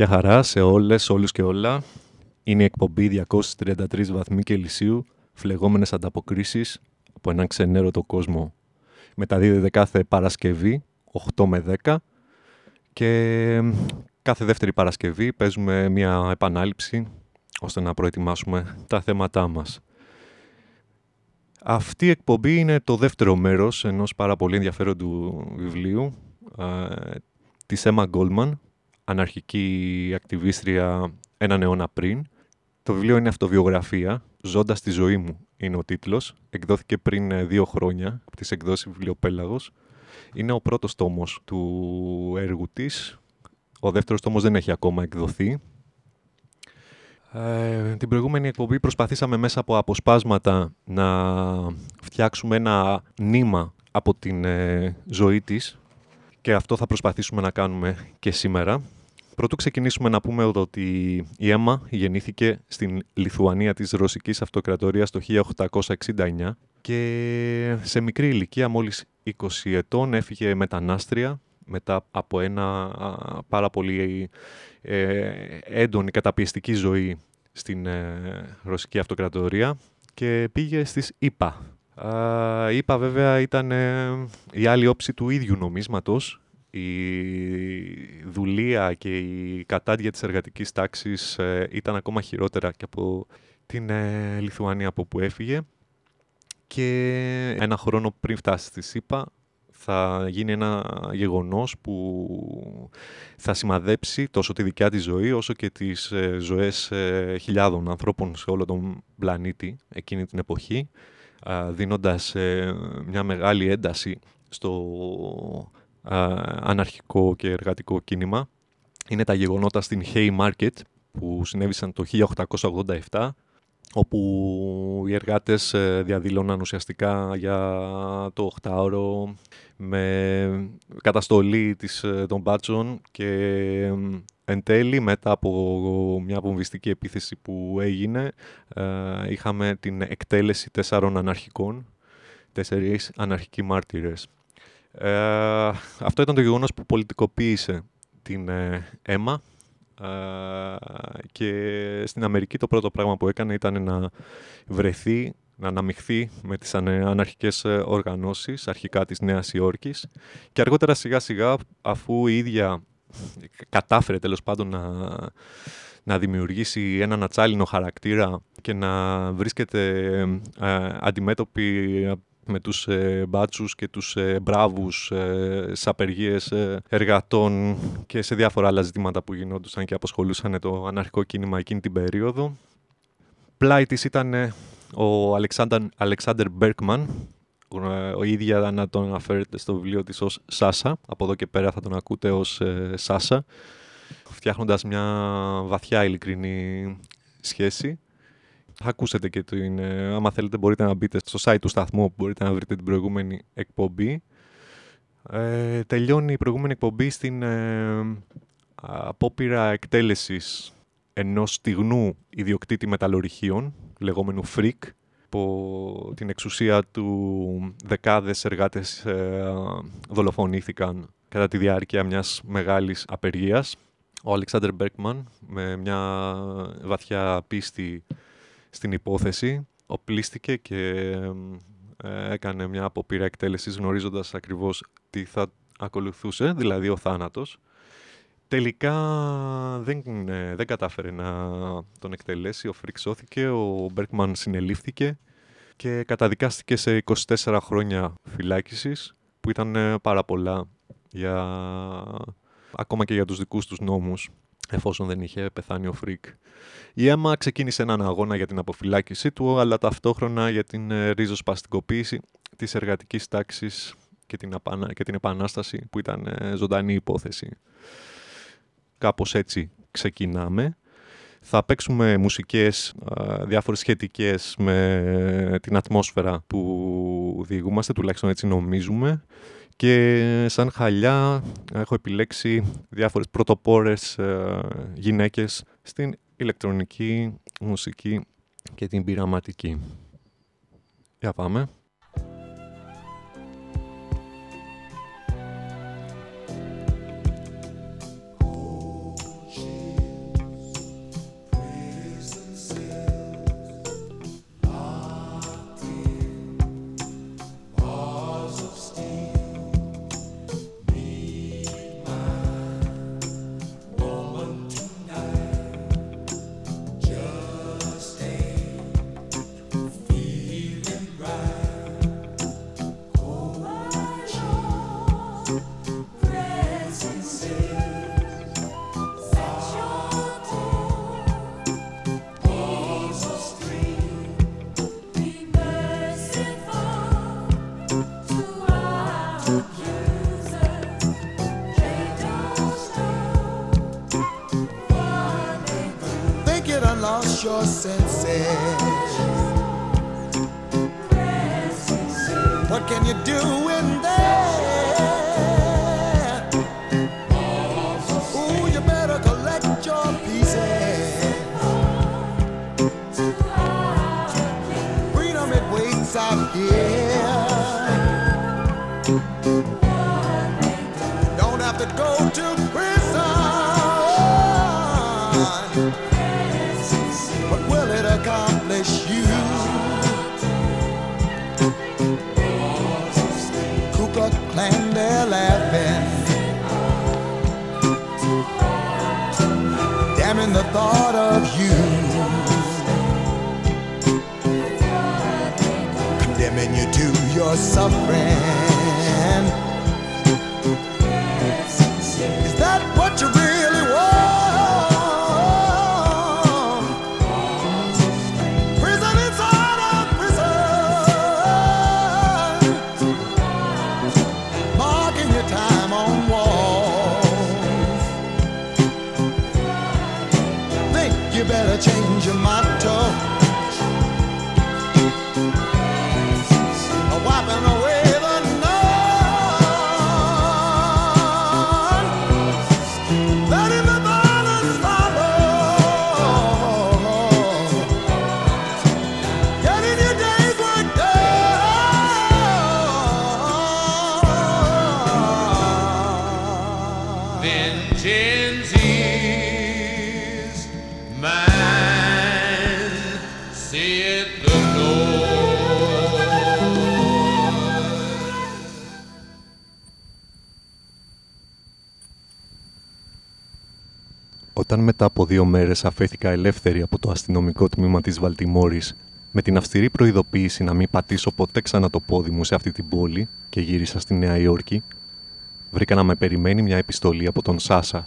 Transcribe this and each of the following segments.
Γεια χαρά σε όλες, όλους και όλα. Είναι η εκπομπή 233 βαθμοί Κελσίου, φλεγόμενες ανταποκρίσεις από έναν ξενέρωτο κόσμο. Μεταδίδεται κάθε Παρασκευή, 8 με 10 και κάθε δεύτερη Παρασκευή παίζουμε μια επανάληψη ώστε να προετοιμάσουμε τα θέματά μας. Αυτή η εκπομπή είναι το δεύτερο μέρος ενός πάρα πολύ ενδιαφέροντου βιβλίου ε, της Emma Goldman, αναρχική ακτιβίστρια έναν αιώνα πριν. Το βιβλίο είναι αυτοβιογραφία, «Ζώντας τη ζωή μου» είναι ο τίτλος. Εκδόθηκε πριν ε, δύο χρόνια από τις εκδόσεις Βιβλιοπέλαγος. Είναι ο πρώτος τόμος του έργου της. Ο δεύτερος τόμος δεν έχει ακόμα εκδοθεί. Ε, την προηγούμενη εκπομπή προσπαθήσαμε μέσα από αποσπάσματα να φτιάξουμε ένα νήμα από την ε, ζωή της και αυτό θα προσπαθήσουμε να κάνουμε και σήμερα. Πρωτού ξεκινήσουμε να πούμε ότι η Έμα γεννήθηκε στην Λιθουανία της Ρωσικής Αυτοκρατορίας το 1869 και σε μικρή ηλικία, μόλις 20 ετών, έφυγε μετανάστρια μετά από ένα πάρα πολύ ε, έντονη καταπιεστική ζωή στην ε, Ρωσική Αυτοκρατορία και πήγε στις ΙΠΑ. Η ΙΠΑ βέβαια ήταν ε, η άλλη όψη του ίδιου νομίσματος. Η δουλεία και η κατάντια της εργατικής τάξης ήταν ακόμα χειρότερα και από την Λιθουανία από που έφυγε. Και ένα χρόνο πριν φτάσει στη ΣΥΠΑ θα γίνει ένα γεγονός που θα σημαδέψει τόσο τη δικιά της ζωή όσο και τις ε, ζωές ε, χιλιάδων ανθρώπων σε όλο τον πλανήτη εκείνη την εποχή δίνοντας ε, μια μεγάλη ένταση στο αναρχικό και εργατικό κίνημα. Είναι τα γεγονότα στην Haymarket που συνέβησαν το 1887 όπου οι εργάτες ε, διαδήλωναν ουσιαστικά για το 8ωρο με καταστολή της, ε, των μπάτσων και εν τέλει μετά από μια βομβιστική επίθεση που έγινε ε, είχαμε την εκτέλεση τέσσερων αναρχικών, τέσσερις αναρχικοί μάρτυρες. Αυτό ήταν το γεγονός που πολιτικοποίησε την αίμα. Και στην Αμερική το πρώτο πράγμα που έκανε ήταν να βρεθεί, να αναμειχθεί με τις αναρχικές ε, οργανώσεις, αρχικά της Νέας Υόρκης. Και αργότερα σιγά σιγά αφού η ίδια κατάφερε τέλος πάντων να, να δημιουργήσει έναν ατσάλινο χαρακτήρα και να βρίσκεται ε, αντιμέτωπη με τους ε, μπάτσους και τους ε, μπράβους ε, σε απεργίες ε, εργατών και σε διάφορα άλλα ζητήματα που γινόντουσαν και απασχολούσαν το αναρχικό κίνημα εκείνη την περίοδο. Πλάι της ήταν ο Αλεξάνδερ Μπέρκμαν, ο ίδια να τον αναφέρεται στο βιβλίο της ως Σάσα, από εδώ και πέρα θα τον ακούτε ως Σάσα, φτιάχνοντας μια βαθιά ειλικρινή σχέση. Θα ακούσετε και την, ε, άμα θέλετε μπορείτε να μπείτε στο site του σταθμού που μπορείτε να βρείτε την προηγούμενη εκπομπή. Ε, τελειώνει η προηγούμενη εκπομπή στην ε, απόπειρα εκτέλεσης ενός στιγνού ιδιοκτήτη μεταλλορυχίων, λεγόμενου Freak, από την εξουσία του δεκάδες εργάτες ε, δολοφονήθηκαν κατά τη διάρκεια μιας μεγάλης απεργίας. Ο Αλεξάνδρ Μπέρκμαν με μια βαθιά πίστη στην υπόθεση, οπλίστηκε και ε, έκανε μια αποπείρα εκτέλεσης γνωρίζοντας ακριβώς τι θα ακολουθούσε, δηλαδή ο θάνατος. Τελικά δεν, ε, δεν κατάφερε να τον εκτελέσει, ο Φρικ σώθηκε, ο Μπέρκμαν συνελήφθηκε και καταδικάστηκε σε 24 χρόνια φυλάκισης, που ήταν ε, πάρα πολλά για... ακόμα και για τους δικούς τους νόμους εφόσον δεν είχε πεθάνει ο Φρικ. Η Έμα ξεκίνησε έναν αγώνα για την αποφυλάκησή του, αλλά ταυτόχρονα για την ε, ριζοσπαστικοποίηση της εργατικής τάξης και την, και την επανάσταση που ήταν ε, ζωντανή υπόθεση. Κάπως έτσι ξεκινάμε. Θα παίξουμε μουσικές διάφορες σχετικές με την ατμόσφαιρα που διηγούμαστε, τουλάχιστον έτσι νομίζουμε. Και σαν χαλιά έχω επιλέξει διάφορες πρωτοπόρες ε, γυναίκες στην ηλεκτρονική μουσική και την πειραματική. Για πάμε. Damning the thought of you. Condemning you to your suffering. Όταν μετά από δύο μέρες αφέθηκα ελεύθερη από το αστυνομικό τμήμα της Βαλτιμόρης με την αυστηρή προειδοποίηση να μην πατήσω ποτέ ξανά το πόδι μου σε αυτή την πόλη και γύρισα στη Νέα Υόρκη, βρήκα να με περιμένει μια επιστολή από τον Σάσα.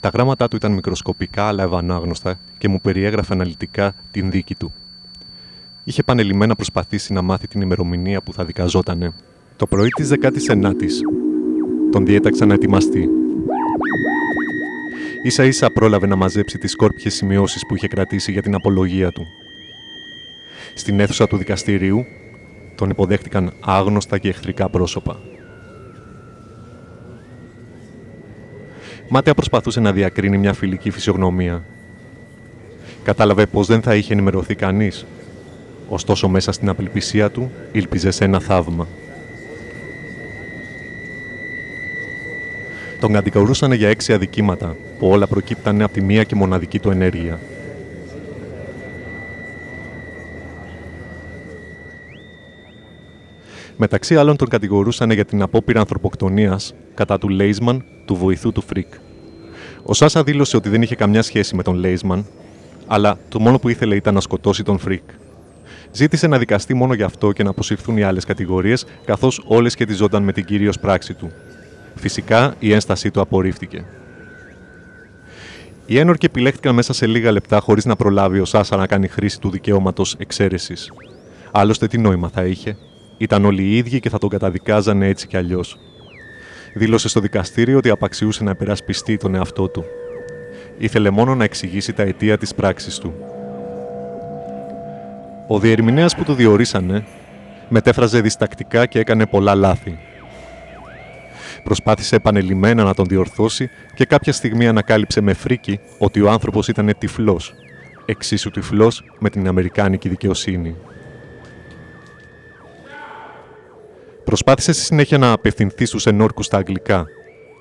Τα γράμματά του ήταν μικροσκοπικά αλλά ευανάγνωστα και μου περιέγραφε αναλυτικά την δίκη του. Είχε πανελειμμένα προσπαθήσει να μάθει την ημερομηνία που θα δικαζότανε. Το πρωί της 19ης τον διέταξα να ετοιμαστεί Ίσα ίσα πρόλαβε να μαζέψει τις σκόρπιες σημειώσεις που είχε κρατήσει για την απολογία του. Στην αίθουσα του δικαστηρίου τον υποδέχτηκαν άγνωστα και εχθρικά πρόσωπα. Μάταια προσπαθούσε να διακρίνει μια φιλική φυσιογνωμία. Κατάλαβε πως δεν θα είχε ενημερωθεί κανείς. Ωστόσο μέσα στην απελπισία του ήλπιζε σε ένα θαύμα. Τον κατηγορούσαν για έξι αδικήματα, που όλα προκύπτανε από τη μία και μοναδική του ενέργεια. Μεταξύ άλλων τον κατηγορούσαν για την απόπειρα ανθρωποκτονίας κατά του Λέισμαν, του βοηθού του Φρικ. Ο Σάσα δήλωσε ότι δεν είχε καμιά σχέση με τον Λέισμαν, αλλά το μόνο που ήθελε ήταν να σκοτώσει τον Φρικ. Ζήτησε να δικαστεί μόνο γι' αυτό και να αποσυρθούν οι άλλες κατηγορίες, καθώς όλες σχετιζόταν με την κυρίως πράξη του. Φυσικά η ένστασή του απορρίφθηκε. Οι ένορκοι επιλέχθηκαν μέσα σε λίγα λεπτά χωρίς να προλάβει ο Σάσα να κάνει χρήση του δικαιώματος εξαίρεσης. Άλλωστε, τι νόημα θα είχε; Ήταν όλοι οι ίδιοι και θα τον καταδικάζανε έτσι κι αλλιώς. Δήλωσε στο δικαστήριο ότι απαξιούσε να περασπιστεί τον εαυτό του. Ήθελε μόνο να εξηγήσει τα αιτία της πράξης του. Ο διερμηνέας που του διορίσανε μετέφραζε διστακτικά και έκανε πολλά λάθη. Προσπάθησε επανελειμμένα να τον διορθώσει και κάποια στιγμή ανακάλυψε με φρίκι ότι ο άνθρωπος ήταν τυφλός, εξίσου τυφλός με την Αμερικάνικη δικαιοσύνη. Προσπάθησε στη συνέχεια να απευθυνθεί στους ενόρκους στα αγγλικά,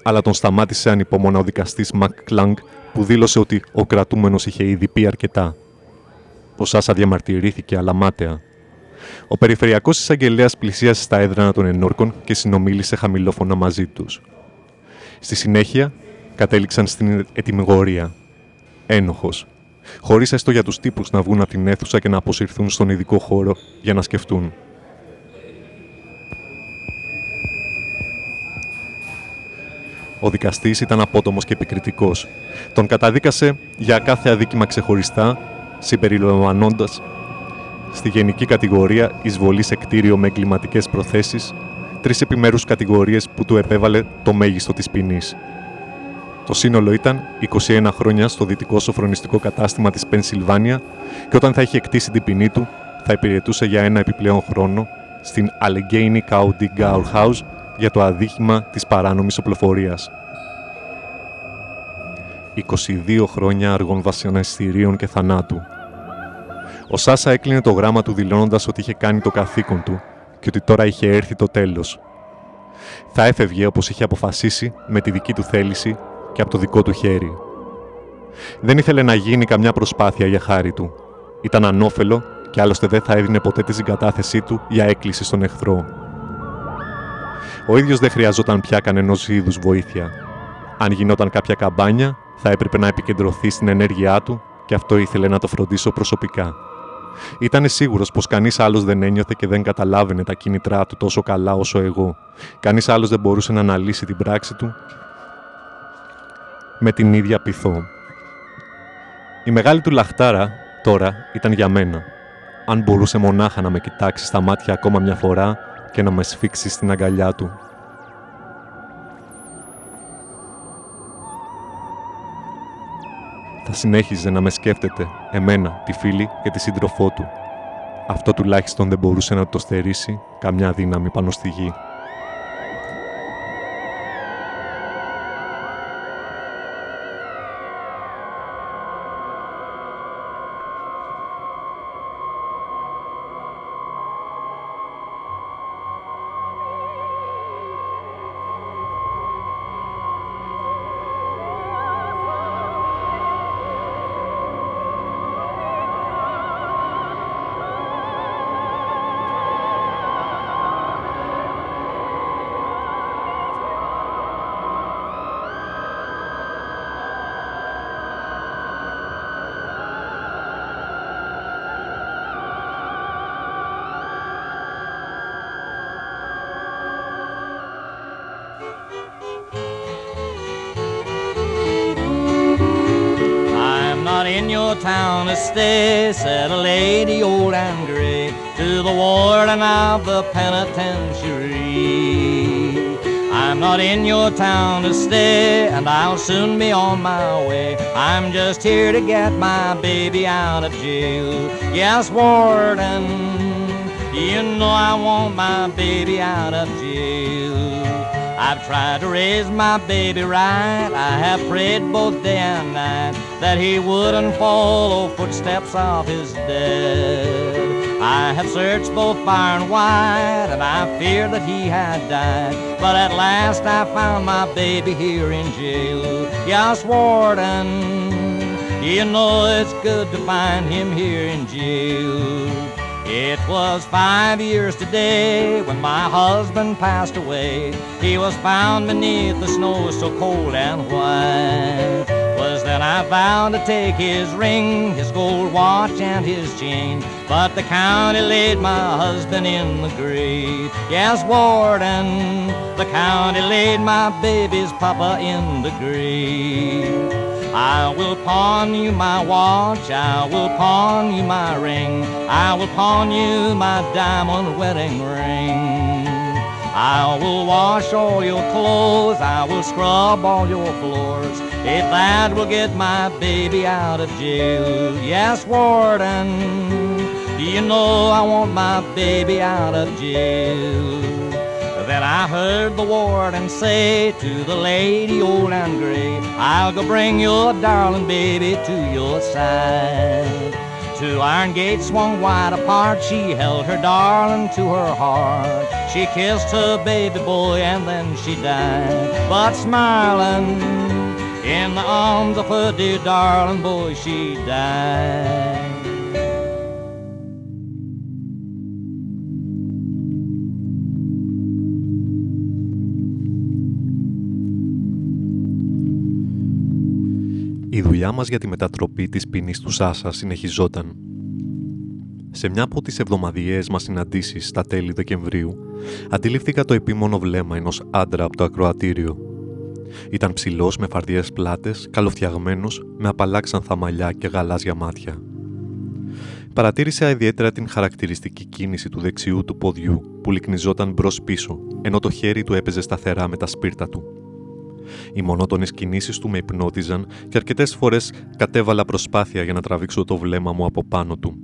αλλά τον σταμάτησε ανυπόμονα ο δικαστής Μακ Κλάνγκ που δήλωσε ότι ο κρατούμενος είχε ήδη πει αρκετά. Ο Σάσα διαμαρτυρήθηκε αλλά μάταια. Ο περιφερειακός εισαγγελέας πλησίασε στα έδρανα των ενόρκων και συνομίλησε χαμηλόφωνα μαζί τους. Στη συνέχεια, κατέληξαν στην ετοιμιγορία. Ένοχος. Χωρίς έστω για τους τύπους να βγουν από την αίθουσα και να αποσυρθούν στον ειδικό χώρο για να σκεφτούν. Ο δικαστής ήταν απότομος και επικριτικός. Τον καταδίκασε για κάθε αδίκημα ξεχωριστά, συμπεριλαμβανώντα στη γενική κατηγορία εισβολή σε κτίριο με εγκληματικές προθέσεις, τρεις επιμέρους κατηγορίες που του επέβαλε το μέγιστο της ποινής. Το σύνολο ήταν 21 χρόνια στο δυτικό σοφρονιστικό κατάστημα της Πενσιλβάνια και όταν θα είχε εκτίσει την ποινή του, θα υπηρετούσε για ένα επιπλέον χρόνο στην Allegheny County House για το αδίχημα της παράνομης οπλοφορίας. 22 χρόνια αργών βασανιστήριων και θανάτου. Ο Σάσα έκλεινε το γράμμα του δηλώνοντας ότι είχε κάνει το καθήκον του και ότι τώρα είχε έρθει το τέλος. Θα έφευγε όπως είχε αποφασίσει με τη δική του θέληση και από το δικό του χέρι. Δεν ήθελε να γίνει καμιά προσπάθεια για χάρη του. Ήταν ανώφελο και άλλωστε δεν θα έδινε ποτέ τη συγκατάθεσή του για έκκληση στον εχθρό. Ο ίδιος δεν χρειαζόταν πια κανενός είδους βοήθεια. Αν γινόταν κάποια καμπάνια, θα έπρεπε να επικεντρωθεί στην ενέργειά του και αυτό ήθελε να το φροντίσω προσωπικά. Ήταν σίγουρος πως κανείς άλλος δεν ένιωθε και δεν καταλάβαινε τα κίνητρά του τόσο καλά όσο εγώ. Κανείς άλλος δεν μπορούσε να αναλύσει την πράξη του με την ίδια πειθό. Η μεγάλη του λαχτάρα τώρα ήταν για μένα. Αν μπορούσε μονάχα να με κοιτάξει στα μάτια ακόμα μια φορά και να με σφίξει στην αγκαλιά του. Θα συνέχιζε να με σκέφτεται, εμένα, τη φίλη και τη σύντροφό του. Αυτό τουλάχιστον δεν μπορούσε να το στερήσει καμιά δύναμη πάνω στη γη. Soon be on my way. I'm just here to get my baby out of jail. Yes, warden, you know I want my baby out of jail. I've tried to raise my baby right. I have prayed both day and night that he wouldn't follow footsteps of his dead. I have searched both far and wide, and I feared that he had died. But at last I found my baby here in jail. Yes, warden, you know it's good to find him here in jail. It was five years today when my husband passed away. He was found beneath the snow so cold and white. Then I vowed to take his ring, his gold watch, and his chain. But the county laid my husband in the grave. Yes, warden, the county laid my baby's papa in the grave. I will pawn you my watch, I will pawn you my ring, I will pawn you my diamond wedding ring. I will wash all your clothes, I will scrub all your floors, if that will get my baby out of jail. Yes, warden, do you know I want my baby out of jail? Then I heard the warden say to the lady old and gray, I'll go bring your darling baby to your side. Two iron gates swung wide apart, she held her darling to her heart. She kissed her baby boy and then she died. But smiling in the arms of her dear darling boy, she died. Η δουλειά μας για τη μετατροπή της ποινής του Σάσα συνεχιζόταν. Σε μια από τις εβδομαδιαίες μας συναντήσεις στα τέλη Δεκεμβρίου, αντιλήφθηκα το επίμονο βλέμμα ενός άντρα από το ακροατήριο. Ήταν ψηλός με φαρδιές πλάτες, καλοφτιαγμένος, με απαλάξανθα μαλλιά και γαλάζια μάτια. Παρατήρησα ιδιαίτερα την χαρακτηριστική κίνηση του δεξιού του ποδιού που λυκνιζόταν μπρος πίσω, ενώ το χέρι του έπαιζε σταθερά με τα σπίρτα του. Οι μονότονες κινήσεις του με υπνώτιζαν και αρκετές φορές κατέβαλα προσπάθεια για να τραβήξω το βλέμμα μου από πάνω του.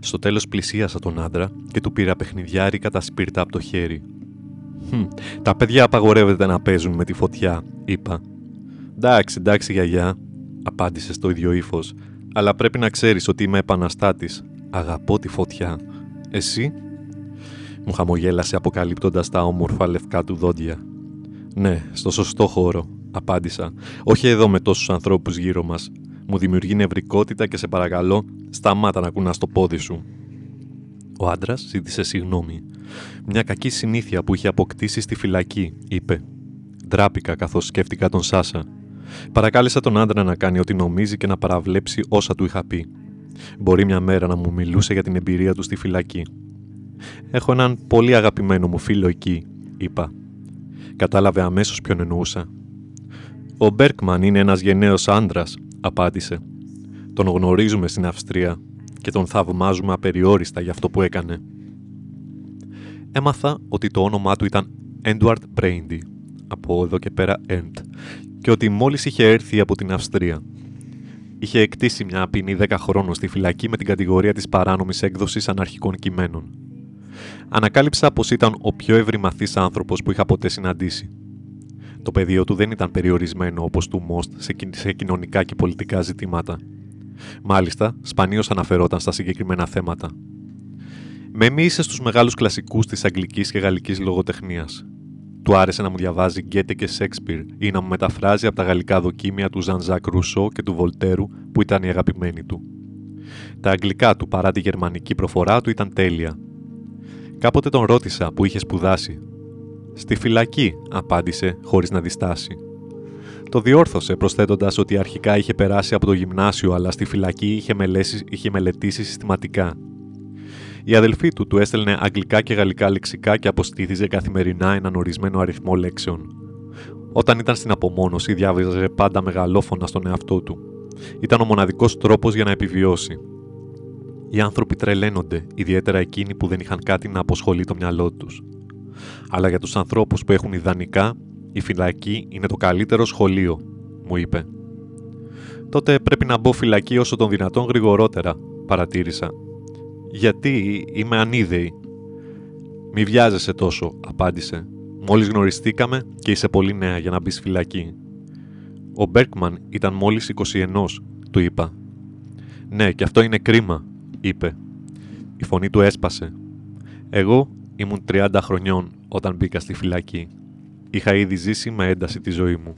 Στο τέλος πλησίασα τον άντρα και του πήρα παιχνιδιάρικα τα σπίρτα από το χέρι. «Χμ, τα παιδιά απαγορεύεται να παίζουν με τη φωτιά», είπα. «Εντάξει, εντάξει γιαγιά», απάντησε στο ίδιο ύφος. «Αλλά πρέπει να ξέρεις ότι είμαι επαναστάτης. Αγαπώ τη φωτιά. Εσύ» Μου χαμογέλασε αποκαλύπτοντας τα όμορφα λευκά του δόντια. «Ναι, στο σωστό χώρο», απάντησα. «Όχι εδώ με τόσους ανθρώπους γύρω μας. Μου δημιουργεί νευρικότητα και σε παρακαλώ, σταμάτα να κουνάς το πόδι σου». Ο άντρας ζήτησε συγγνώμη. Μια κακή συνήθεια που είχε αποκτήσει στη φυλακή, είπε. Ντράπηκα καθώς σκέφτηκα τον Σάσα. Παρακάλεσα τον άντρα να κάνει ό,τι νομίζει και να παραβλέψει όσα του είχα πει. Μπορεί μια μέρα να μου μιλούσε για την εμπειρία του στη φυλακή. Έχω έναν πολύ αγαπημένο μου φίλο εκεί, είπα. Κατάλαβε αμέσως ποιον εννοούσα. Ο Μπέρκμαν είναι ένας γενναίος άντρας, απάντησε. Τον γνωρίζουμε στην Αυστρία και τον θαυμάζουμε απεριόριστα για αυτό που έκανε. Έμαθα ότι το όνομά του ήταν Edward Brandy, από εδώ και πέρα End, και ότι μόλις είχε έρθει από την Αυστρία. Είχε εκτίσει μια ποινή 10 χρόνων στη φυλακή με την κατηγορία της παράνομης έκδοσης αναρχικών κειμένων. Ανακάλυψα πως ήταν ο πιο ευρυμαθής άνθρωπος που είχα ποτέ συναντήσει. Το πεδίο του δεν ήταν περιορισμένο όπως του Μόστ σε κοινωνικά και πολιτικά ζητήματα. Μάλιστα, σπανίως αναφερόταν στα συγκεκριμένα θέματα. Με μίλησε στους μεγάλους κλασικούς της αγγλικής και γαλλικής λογοτεχνίας. Του άρεσε να μου διαβάζει Γκέτε και Σέξπιρ ή να μου μεταφράζει από τα γαλλικά δοκίμια του Ζανζάκ Ρουσό και του Βολτέρου που ήταν οι αγαπημένοι του. Τα αγγλικά του παρά τη γερμανική προφορά του ήταν τέλεια. Κάποτε τον ρώτησα που είχε σπουδάσει. Στη φυλακή, απάντησε χωρίς να διστάσει. Το διόρθωσε προσθέτοντας ότι αρχικά είχε περάσει από το γυμνάσιο αλλά στη φυλακή είχε, μελέσεις, είχε μελετήσει συστηματικά. Η αδελφή του του έστελνε αγγλικά και γαλλικά λεξικά και αποστήθιζε καθημερινά έναν ορισμένο αριθμό λέξεων. Όταν ήταν στην απομόνωση, διάβαζε πάντα μεγαλόφωνα στον εαυτό του. Ήταν ο μοναδικός τρόπος για να επιβιώσει. Οι άνθρωποι τρελαίνονται, ιδιαίτερα εκείνοι που δεν είχαν κάτι να αποσχολεί το μυαλό τους. Αλλά για τους ανθρώπους που έχουν ιδανικά, η φυλακή είναι το καλύτερο σχολείο, μου είπε. Τότε πρέπει να μπω φυλακή όσο τον δυνατόν γρηγορότερα, παρατήρησα. Γιατί είμαι ανίδεη. Μη βιάζεσαι τόσο, απάντησε. Μόλις γνωριστήκαμε και είσαι πολύ νέα για να μπεις φυλακή. Ο Μπέρκμαν ήταν μόλις 21, του είπα. Ναι, και αυτό είναι κρίμα, είπε. Η φωνή του έσπασε. Εγώ ήμουν 30 χρονιών όταν μπήκα στη φυλακή. Είχα ήδη ζήσει με ένταση τη ζωή μου.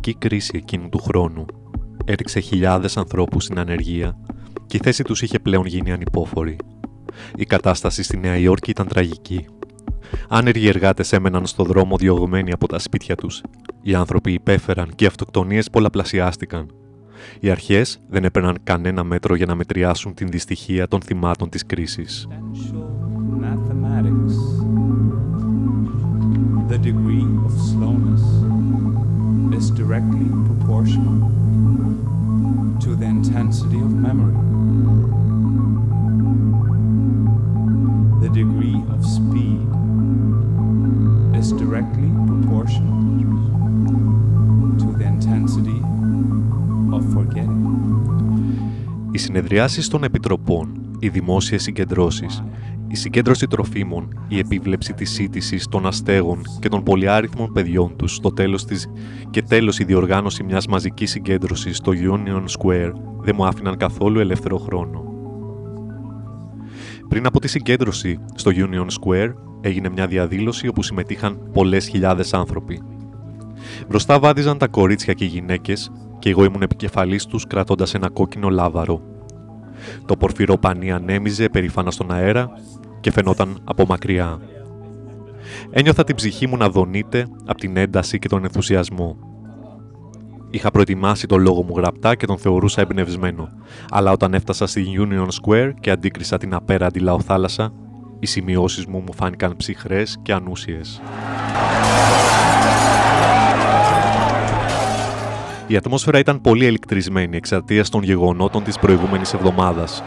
Βιομηχανική κρίση εκείνου του χρόνου έριξε χιλιάδες ανθρώπους στην ανεργία και η θέση τους είχε πλέον γίνει ανυπόφορη. Η κατάσταση στη Νέα Υόρκη ήταν τραγική. Άνεργοι εργάτες έμεναν στο δρόμο διωγμένοι από τα σπίτια τους. Οι άνθρωποι υπέφεραν και οι αυτοκτονίες πολλαπλασιάστηκαν. Οι αρχές δεν έπαιρναν κανένα μέτρο για να μετριάσουν την δυστυχία των θυμάτων της κρίσης. mathematics. The degree of slowness is directly proportional to the intensity of memory. The degree of speed is directly proportional to the intensity of forgetting. Οι συνεδριάσεις των επιτροπών, οι δημόσιες συγκεντρώσεις, η συγκέντρωση τροφίμων, η επίβλεψη της σύντησης των αστέγων και των πολυάριθμων παιδιών τους στο τέλος της και τέλος η διοργάνωση μιας μαζικής συγκέντρωσης στο Union Square δεν μου άφηναν καθόλου ελεύθερο χρόνο. Πριν από τη συγκέντρωση στο Union Square έγινε μια διαδήλωση όπου συμμετείχαν πολλές χιλιάδες άνθρωποι. Μπροστά βάδιζαν τα κορίτσια και οι γυναίκες και εγώ ήμουν επικεφαλής τους κρατώντας ένα κόκκινο λάβαρο. Το πορφυρό πανί ανέμιζε περήφανα στον αέρα και φαινόταν από μακριά. Ένιωθα την ψυχή μου να δονείται από την ένταση και τον ενθουσιασμό. Είχα προετοιμάσει τον λόγο μου γραπτά και τον θεωρούσα εμπνευσμένο, αλλά όταν έφτασα στη Union Square και αντίκρισα την απέραντη λαοθάλασσα, οι σημειώσεις μου μου φάνηκαν ψυχρές και ανούσιες. Η ατμόσφαιρα ήταν πολύ ελεκτρισμένη εξαιτίας των γεγονότων της προηγούμενης εβδομάδας.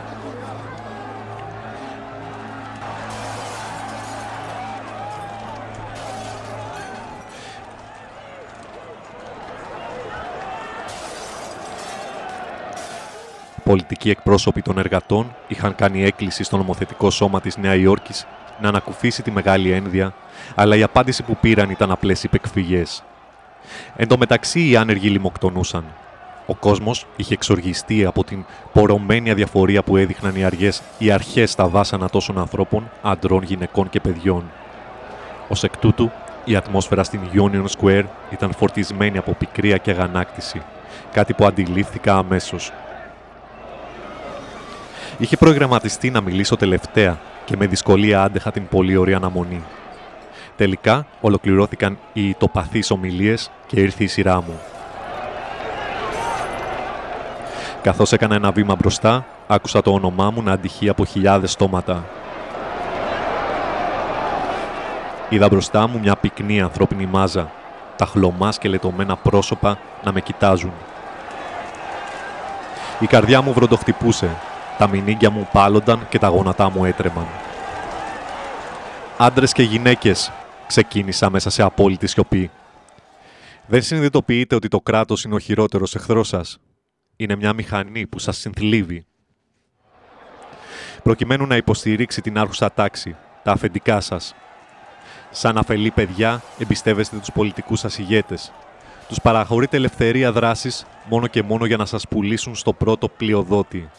Πολιτικοί εκπρόσωποι των εργατών είχαν κάνει έκκληση στο νομοθετικό σώμα της Νέα Υόρκης να ανακουφίσει τη μεγάλη ένδια, αλλά η απάντηση που πήραν ήταν απλές υπεκφυγές. Εν τω μεταξύ οι άνεργοι λιμοκτονούσαν. Ο κόσμος είχε εξοργιστεί από την πορωμένη αδιαφορία που έδειχναν οι, αργές, οι αρχές στα βάσανα τόσων ανθρώπων, αντρών, γυναικών και παιδιών. Ως εκ τούτου, η ατμόσφαιρα στην Union Square ήταν φορτισμένη από πικρία και αγανάκτηση, κάτι που αντιλήφθηκα αμέσως. Είχε προγραμματιστεί να μιλήσω τελευταία και με δυσκολία άντεχα την πολύ ωραία αναμονή. Τελικά ολοκληρώθηκαν οι τοπαθείς ομιλίες και ήρθε η σειρά μου. Καθώς έκανα ένα βήμα μπροστά, άκουσα το όνομά μου να αντυχεί από χιλιάδες στόματα. Είδα μπροστά μου μια πυκνή ανθρώπινη μάζα, τα χλωμά σκελετωμένα πρόσωπα να με κοιτάζουν. Η καρδιά μου βροντοχτυπούσε, τα μηνύγκια μου πάλονταν και τα γόνατά μου έτρεμαν. Άντρες και γυναίκες, ξεκίνησα μέσα σε απόλυτη σιωπή. Δεν συνειδητοποιείτε ότι το κράτος είναι ο χειρότερος εχθρός σας. Είναι μια μηχανή που σας συνθλίβει. Προκειμένου να υποστηρίξει την άρχουσα τάξη, τα αφεντικά σας. Σαν αφελή παιδιά, εμπιστεύεστε τους πολιτικούς σας ηγέτες. Τους παραχωρείτε ελευθερία δράσης μόνο και μόνο για να σας πουλήσουν στο πρώτο πλειοδότη.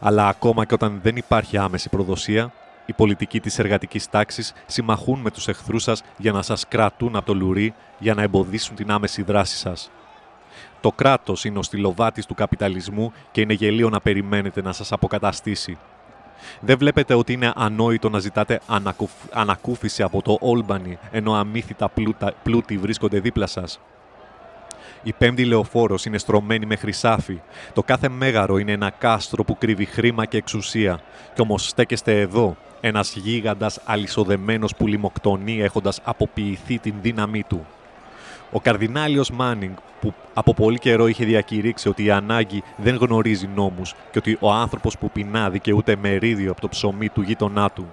Αλλά ακόμα και όταν δεν υπάρχει άμεση προδοσία, οι πολιτικοί της εργατικής τάξης συμμαχούν με τους εχθρούς σας για να σας κρατούν από το λουρί για να εμποδίσουν την άμεση δράση σας. Το κράτος είναι ο στυλοβάτης του καπιταλισμού και είναι γελίο να περιμένετε να σας αποκαταστήσει. Δεν βλέπετε ότι είναι ανόητο να ζητάτε ανακουφ... ανακούφιση από το Όλμπανι ενώ αμύθιτα πλούτα... πλούτη βρίσκονται δίπλα σας. Η πέμπτη λεωφόρος είναι στρωμένη με χρυσάφι. Το κάθε μέγαρο είναι ένα κάστρο που κρύβει χρήμα και εξουσία. Κι όμως στέκεστε εδώ, ένας γίγαντας αλυσοδεμένος που λιμοκτονεί έχοντας αποποιηθεί την δύναμή του. Ο καρδινάλιος Μάνινγκ, που από πολύ καιρό είχε διακηρύξει ότι η ανάγκη δεν γνωρίζει νόμους και ότι ο άνθρωπος που πεινά δικαιούται μερίδιο από το ψωμί του γείτονά του.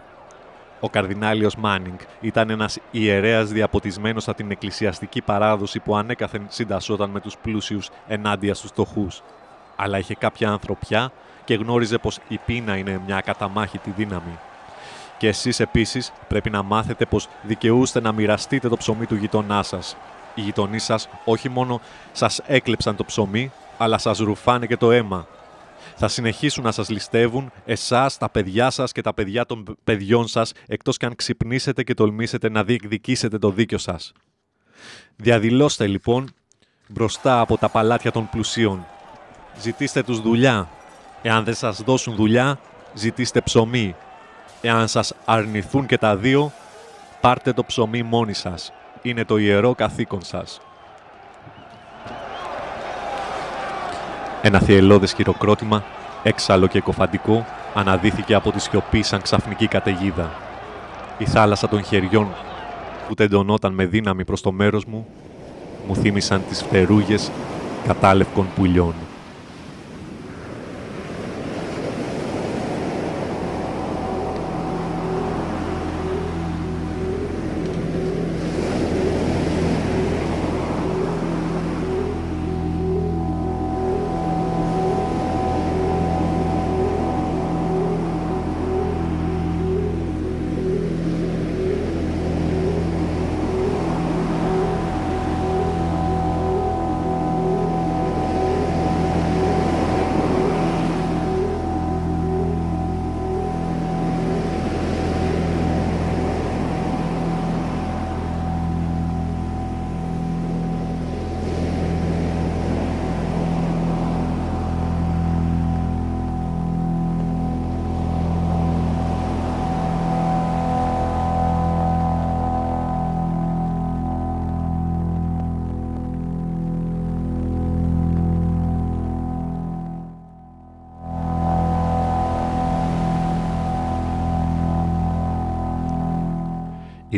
Ο καρδινάλιος Μάνινγκ ήταν ένας ιερέας διαποτισμένος από την εκκλησιαστική παράδοση που ανέκαθεν συντασσόταν με τους πλούσιους ενάντια στους φτωχούς. Αλλά είχε κάποια ανθρωπιά και γνώριζε πως η πείνα είναι μια καταμάχητη δύναμη. Και εσείς επίσης πρέπει να μάθετε πως δικαιούστε να μοιραστείτε το ψωμί του γειτονά σας. Οι γειτονοί σας όχι μόνο σας έκλεψαν το ψωμί, αλλά σας ρουφάνε και το αίμα. Θα συνεχίσουν να σας ληστεύουν εσάς, τα παιδιά σας και τα παιδιά των παιδιών σας, εκτός και αν ξυπνήσετε και τολμήσετε να διεκδικήσετε το δίκιο σας. Διαδηλώστε λοιπόν μπροστά από τα παλάτια των πλουσίων. Ζητήστε τους δουλειά. Εάν δεν σας δώσουν δουλειά, ζητήστε ψωμί. Εάν σας αρνηθούν και τα δύο, πάρτε το ψωμί μόνοι σας. Είναι το ιερό καθήκον σας. Ένα θυελώδες χειροκρότημα, έξαλλο και κοφαντικό, αναδύθηκε από τη σιωπή σαν ξαφνική καταιγίδα. Η θάλασσα των χεριών που τεντωνόταν με δύναμη προς το μέρος μου, μου θύμισαν τις φτερούγες κατάλευκων πουλιών.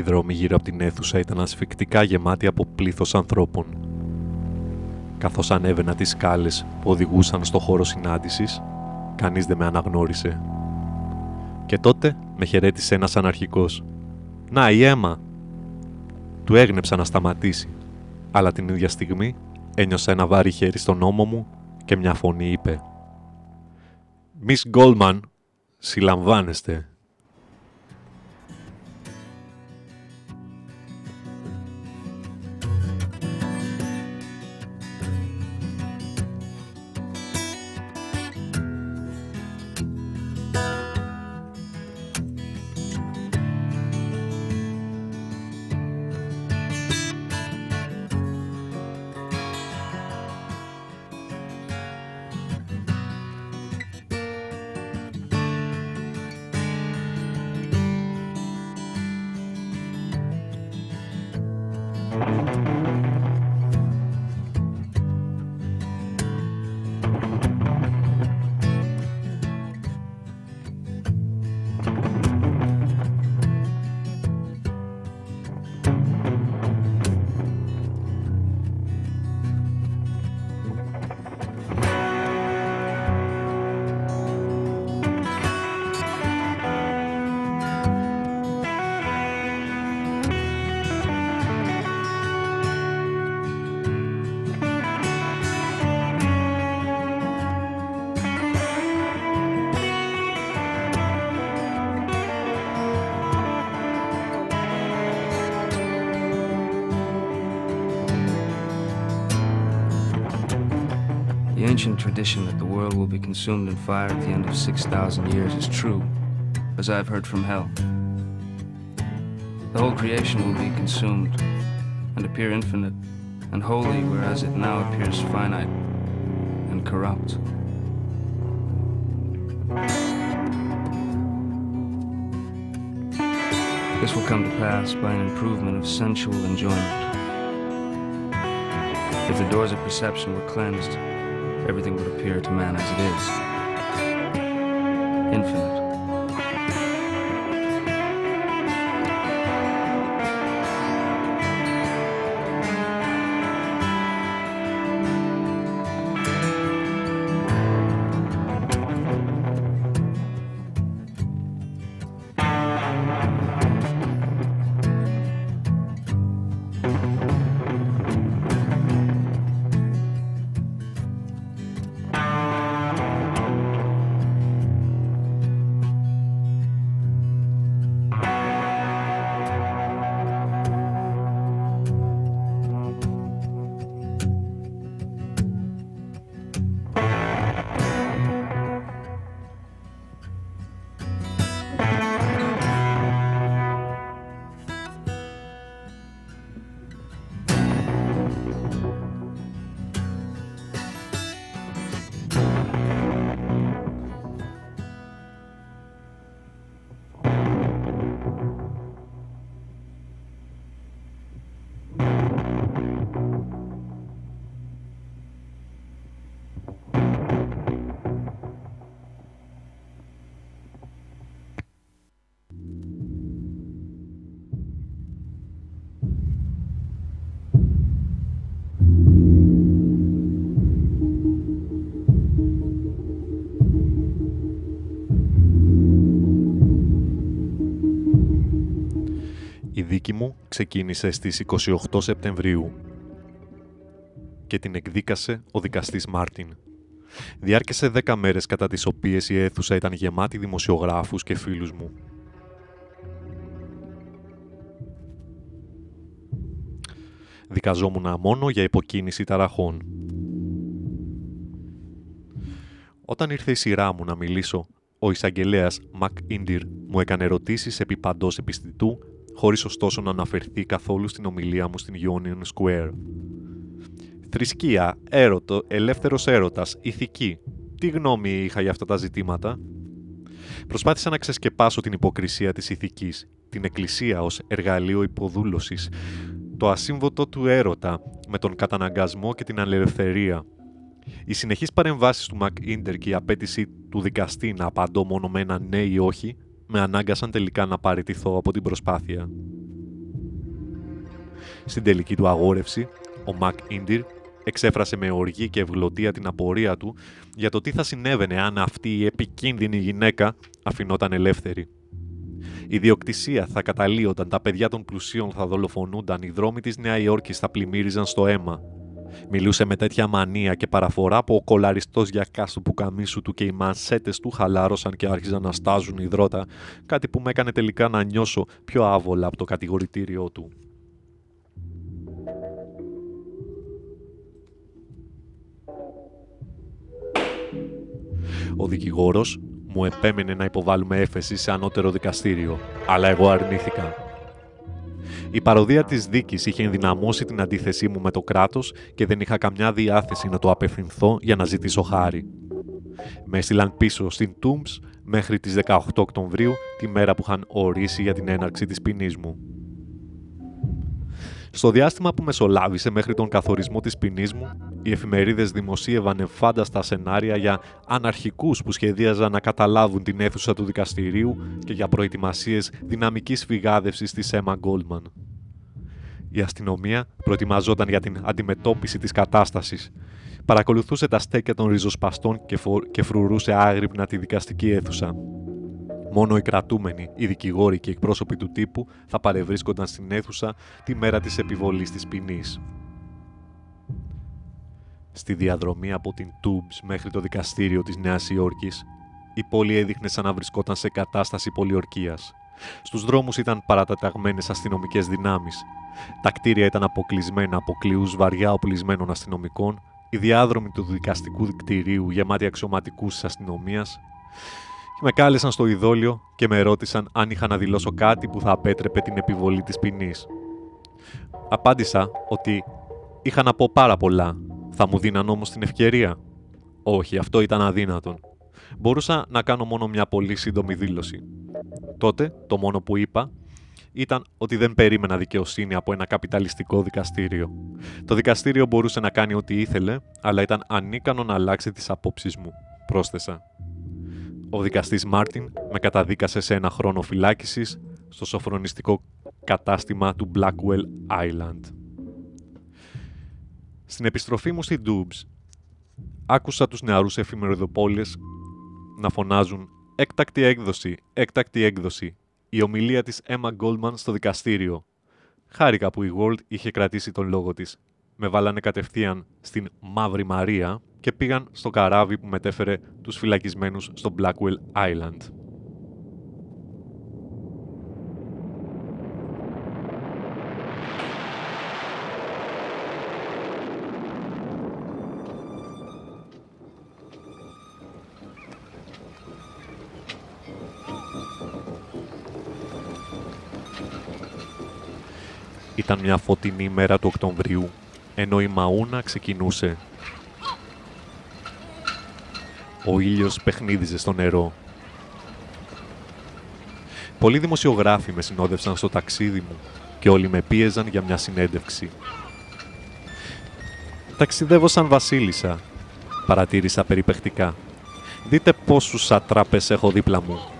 Δρόμοι γύρω από την αίθουσα ήταν ασφικτικά γεμάτοι από πλήθος ανθρώπων. Καθώς ανέβαινα τις σκάλες που οδηγούσαν στο χώρο συνάντησης, κανείς δεν με αναγνώρισε. Και τότε με χαιρέτησε ένας αναρχικός. «Να, η αίμα!» Του έγνεψα να σταματήσει, αλλά την ίδια στιγμή ένιωσα ένα βάρη χέρι στον ώμο μου και μια φωνή είπε «Miss Goldman, συλλαμβάνεστε». Ancient tradition that the world will be consumed in fire at the end of 6,000 years is true, as I've heard from hell. The whole creation will be consumed and appear infinite and holy, whereas it now appears finite and corrupt. This will come to pass by an improvement of sensual enjoyment. If the doors of perception were cleansed, everything would appear to man as it is infinite. Μου ξεκίνησε στις 28 Σεπτεμβρίου και την εκδίκασε ο δικαστής Μάρτιν. Διάρκεσε 10 μέρες κατά τις οποίες η αίθουσα ήταν γεμάτη δημοσιογράφους και φίλους μου. Δικαζόμουν μόνο για υποκίνηση ταραχών. Όταν ήρθε η σειρά μου να μιλήσω, ο εισαγγελέας Μακ Ίνδιρ μου έκανε ερωτήσεις επί παντός επιστητού, χωρίς ωστόσο να αναφερθεί καθόλου στην ομιλία μου στην Union Square. Θρησκεία, έρωτο, ελεύθερος έρωτας, ηθική. Τι γνώμη είχα για αυτά τα ζητήματα; Προσπάθησα να ξεσκεπάσω την υποκρισία της ηθικής, την εκκλησία ως εργαλείο υποδούλωσης, το ασύμβοτο του έρωτα με τον καταναγκασμό και την αλευθερία. Οι συνεχείς παρεμβάσεις του Μακ Ίντερ και η απέτηση του δικαστή να απαντώ μόνο με ένα ναι ή όχι με ανάγκασαν τελικά να παραιτηθώ από την προσπάθεια. Στην τελική του αγόρευση, ο Μακ Ίντερ εξέφρασε με οργή και ευγλωτία την απορία του για το τι θα συνέβαινε αν αυτή η επικίνδυνη γυναίκα αφινόταν ελεύθερη. Η διοκτησία θα καταλύονταν, τα παιδιά των πλουσίων θα δολοφονούνταν, οι δρόμοι της Νέα Υόρκης θα πλημμύριζαν στο αίμα. Μιλούσε με τέτοια μανία και παραφορά που ο κολαριστός γιακάς του πουκαμίσου του και οι μανσέτες του χαλάρωσαν και άρχιζαν να στάζουν υδρότα, κάτι που με έκανε τελικά να νιώσω πιο άβολα από το κατηγορητήριό του. Ο δικηγόρος μου επέμενε να υποβάλουμε έφεση σε ανώτερο δικαστήριο, αλλά εγώ αρνήθηκα. Η παροδία της δίκης είχε ενδυναμώσει την αντίθεσή μου με το κράτος και δεν είχα καμιά διάθεση να το απευθυνθώ για να ζητήσω χάρη. Με έστειλαν πίσω στην Τούμς μέχρι τις 18 Οκτωβρίου, τη μέρα που είχαν ορίσει για την έναρξη της ποινής μου. Στο διάστημα που μεσολάβησε μέχρι τον καθορισμό της ποινής μου, οι εφημερίδες δημοσίευαν εφάνταστα σενάρια για αναρχικούς που σχεδίαζαν να καταλάβουν την αίθουσα του δικαστηρίου και για προετοιμασίες δυναμικής φυγάδευσης της Emma Goldman. Η αστυνομία προετοιμαζόταν για την αντιμετώπιση της κατάστασης. Παρακολουθούσε τα στέκια των ριζοσπαστών και, και φρουρούσε άγρυπνα τη δικαστική αίθουσα. Μόνο οι κρατούμενοι, οι δικηγόροι και οι εκπρόσωποι του τύπου θα παρευρίσκονταν στην αίθουσα τη μέρα της επιβολής της ποινής. Στη διαδρομή από την Τούμπς μέχρι το δικαστήριο της Νέας Υόρκης, η πόλη έδειχνε σαν να βρισκόταν σε κατάσταση πολιορκίας. Στους δρόμους ήταν παραταταγμένες αστυνομικές δυνάμεις. Τα κτίρια ήταν αποκλεισμένα από κλειούς βαριά οπλισμένων αστυνομικών, οι διάδρομοι του δικαστικού δικτυρίου γεμάτοι αξιωματικούς της αστυνομίας και με κάλεσαν στο ειδόλιο και με ρώτησαν αν είχα να δηλώσω κάτι που θα απέτρεπε την επιβολή της ποινής. Απάντησα ότι είχα να πω πάρα πολλά. Θα μου δίναν όμως την ευκαιρία. Όχι, αυτό ήταν αδύνατον. Μπορούσα να κάνω μόνο μια πολύ σύντομη δήλωση. Τότε, το μόνο που είπα ήταν ότι δεν περίμενα δικαιοσύνη από ένα καπιταλιστικό δικαστήριο. Το δικαστήριο μπορούσε να κάνει ό,τι ήθελε, αλλά ήταν ανίκανο να αλλάξει τις απόψεις μου, πρόσθεσα. Ο δικαστής Μάρτιν με καταδίκασε σε ένα χρόνο φυλάκισης στο σοφρονιστικό κατάστημα του Blackwell Island. Στην επιστροφή μου στην Dubs, άκουσα τους νεαρούς εφημεριδοπόλες να φωνάζουν «Έκτακτη έκδοση, έκτακτη έκδοση, η ομιλία της Emma Goldman στο δικαστήριο». Χάρηκα που η World είχε κρατήσει τον λόγο της. Με βάλανε κατευθείαν στην Μαύρη Μαρία και πήγαν στο καράβι που μετέφερε τους φυλακισμένους στο Blackwell Island. Ήταν μια φωτεινή μέρα του Οκτωβρίου, ενώ η Μαούνα ξεκινούσε ο ήλιος παιχνίδιζε στο νερό. Πολλοί δημοσιογράφοι με συνόδευσαν στο ταξίδι μου και όλοι με πίεζαν για μια συνέντευξη. «Ταξιδεύω σαν βασίλισσα», παρατήρησα περιπεκτικά. «Δείτε πόσους ατράπες έχω δίπλα μου».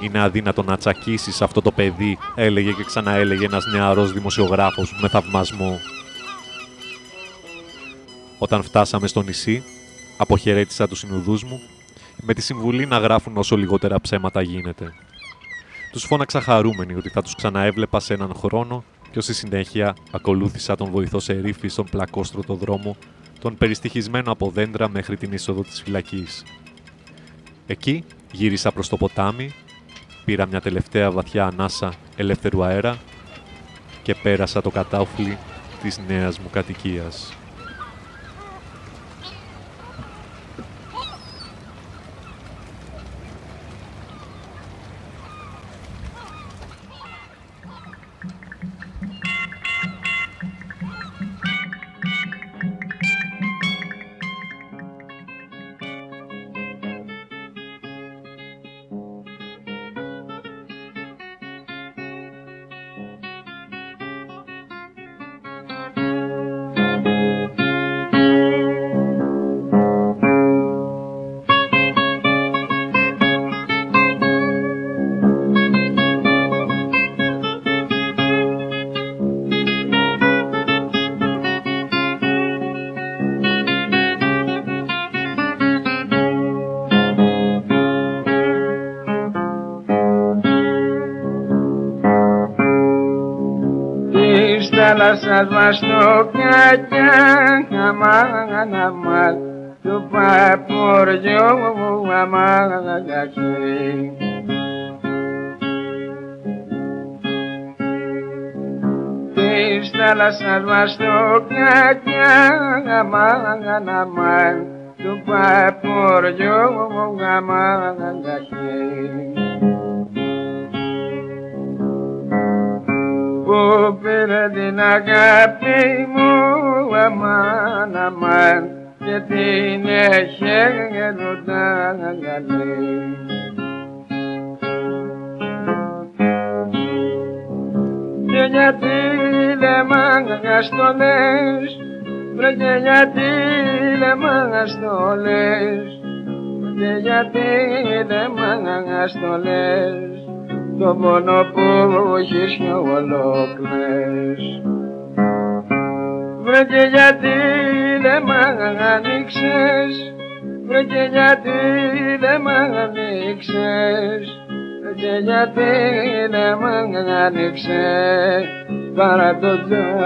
«Είναι αδύνατο να τσακίσεις αυτό το παιδί», έλεγε και ξαναέλεγε ένας νεαρός δημοσιογράφος με θαυμασμό. Όταν φτάσαμε στο νησί, αποχαιρέτησα τους συνουδούς μου με τη συμβουλή να γράφουν όσο λιγότερα ψέματα γίνεται. Τους φώναξα χαρούμενοι ότι θα τους ξαναέβλεπα σε έναν χρόνο και ως στη συνέχεια ακολούθησα τον βοηθό σε ρήφη στον πλακόστρωτο δρόμο, τον περιστοιχισμένο από δέντρα μέχρι την είσοδο της φυλακής. Εκεί γύρισα προς το ποτάμι, πήρα μια τελευταία βαθιά ανάσα ελεύθερου αέρα και πέρασα το κατάφλι της νέας μου κατοικίας. Παρά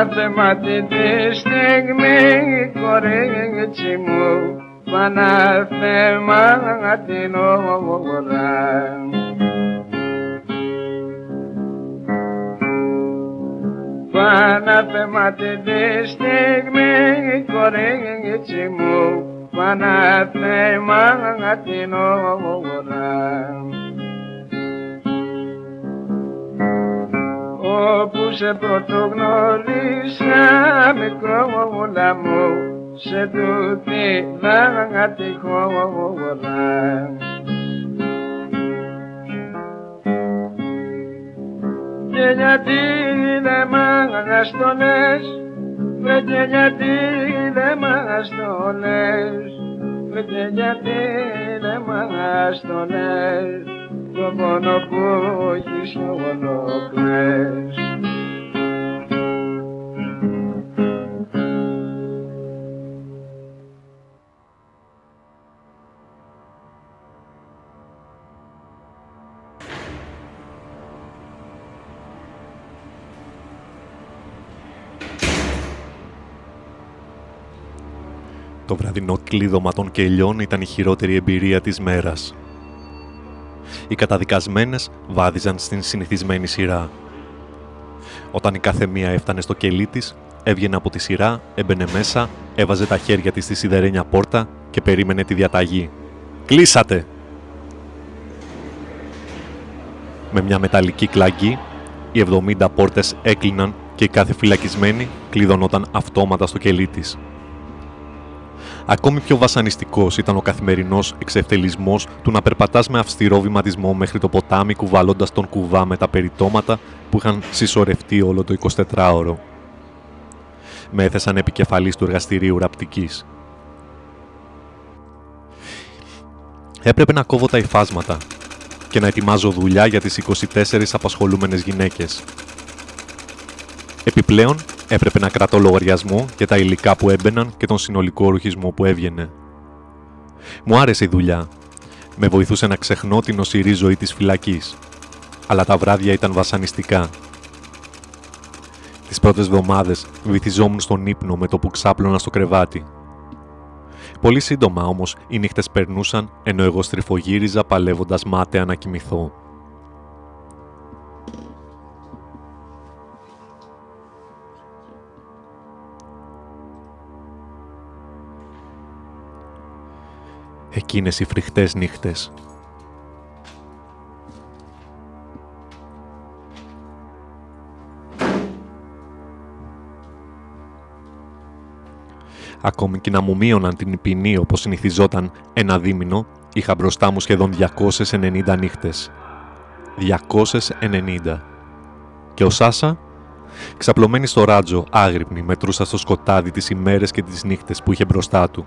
Παναθεμάτη τη στιγμή κορίτσι μου Παναθεμά την ώρα Παναθεμάτη τη στιγμή κορίτσι μου Παναθεμά την ώρα σε πρωτογνώρισα μικρό μου σε τούτη δάτη χώρα. Και γιατί δεν μ' αγαστολές, βρε και γιατί δεν μ' αγαστολές, βρε και γιατί δεν μ' αγαστολές, το πόνο που έχεις μόνο κλαις. Το βραδινό κλείδωμα των κελιών ήταν η χειρότερη εμπειρία της μέρας. Οι καταδικασμένες βάδιζαν στην συνηθισμένη σειρά. Όταν η κάθε μία έφτανε στο κελί της, έβγαινε από τη σειρά, έμπαινε μέσα, έβαζε τα χέρια της στη σιδερένια πόρτα και περίμενε τη διαταγή. «Κλείσατε!» Με μια μεταλλική κλαγκή, οι 70 πόρτες έκλειναν και η κάθε φυλακισμένη κλειδωνόταν αυτόματα στο κελί της. Ακόμη πιο βασανιστικός ήταν ο καθημερινός εξευτελισμός του να περπατάς με αυστηρό βηματισμό μέχρι το ποτάμι κουβαλώντας τον κουβά με τα περιτώματα που είχαν συσσωρευτεί όλο το 24ωρο. Με έθεσαν επικεφαλής του εργαστηρίου ραπτικής. Έπρεπε να κόβω τα υφάσματα και να ετοιμάζω δουλειά για τις 24 απασχολούμενες γυναίκες. Επιπλέον, έπρεπε να κρατώ λογαριασμό για τα υλικά που έμπαιναν και τον συνολικό ρουχισμό που έβγαινε. Μου άρεσε η δουλειά. Με βοηθούσε να ξεχνώ την οσηρή ζωή της φυλακής. Αλλά τα βράδια ήταν βασανιστικά. Τις πρώτες εβδομάδες βυθιζόμουν στον ύπνο με το που ξάπλωνα στο κρεβάτι. Πολύ σύντομα όμως οι νύχτες περνούσαν ενώ εγώ στριφογύριζα παλεύοντας μάταια να κοιμηθώ. Εκείνες οι φρικτές νύχτες. Ακόμη και να μου μείωναν την ποινή όπως συνηθιζόταν ένα δίμηνο, είχα μπροστά μου σχεδόν 290 νύχτες. 290. Και ο Σάσα, ξαπλωμένη στο ράτζο, άγρυπνη, μετρούσα στο σκοτάδι τις ημέρες και τις νύχτες που είχε μπροστά του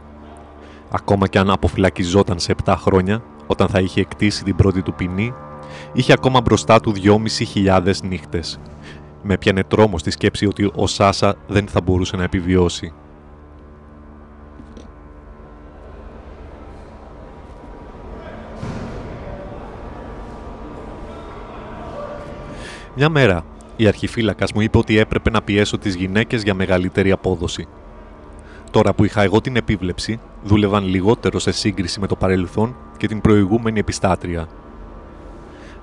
ακόμα και αν αποφυλακιζόταν σε 7 χρόνια, όταν θα είχε εκτίσει την πρώτη του ποινή, είχε ακόμα μπροστά του 2.500 νύχτες. Με πιανε τρόμο στη σκέψη ότι ο Σάσα δεν θα μπορούσε να επιβιώσει. Μια μέρα, η αρχιφύλακας μου είπε ότι έπρεπε να πιέσω τις γυναίκες για μεγαλύτερη απόδοση – Τώρα που είχα εγώ την επίβλεψη, δούλευαν λιγότερο σε σύγκριση με το παρελθόν και την προηγούμενη επιστάτρια.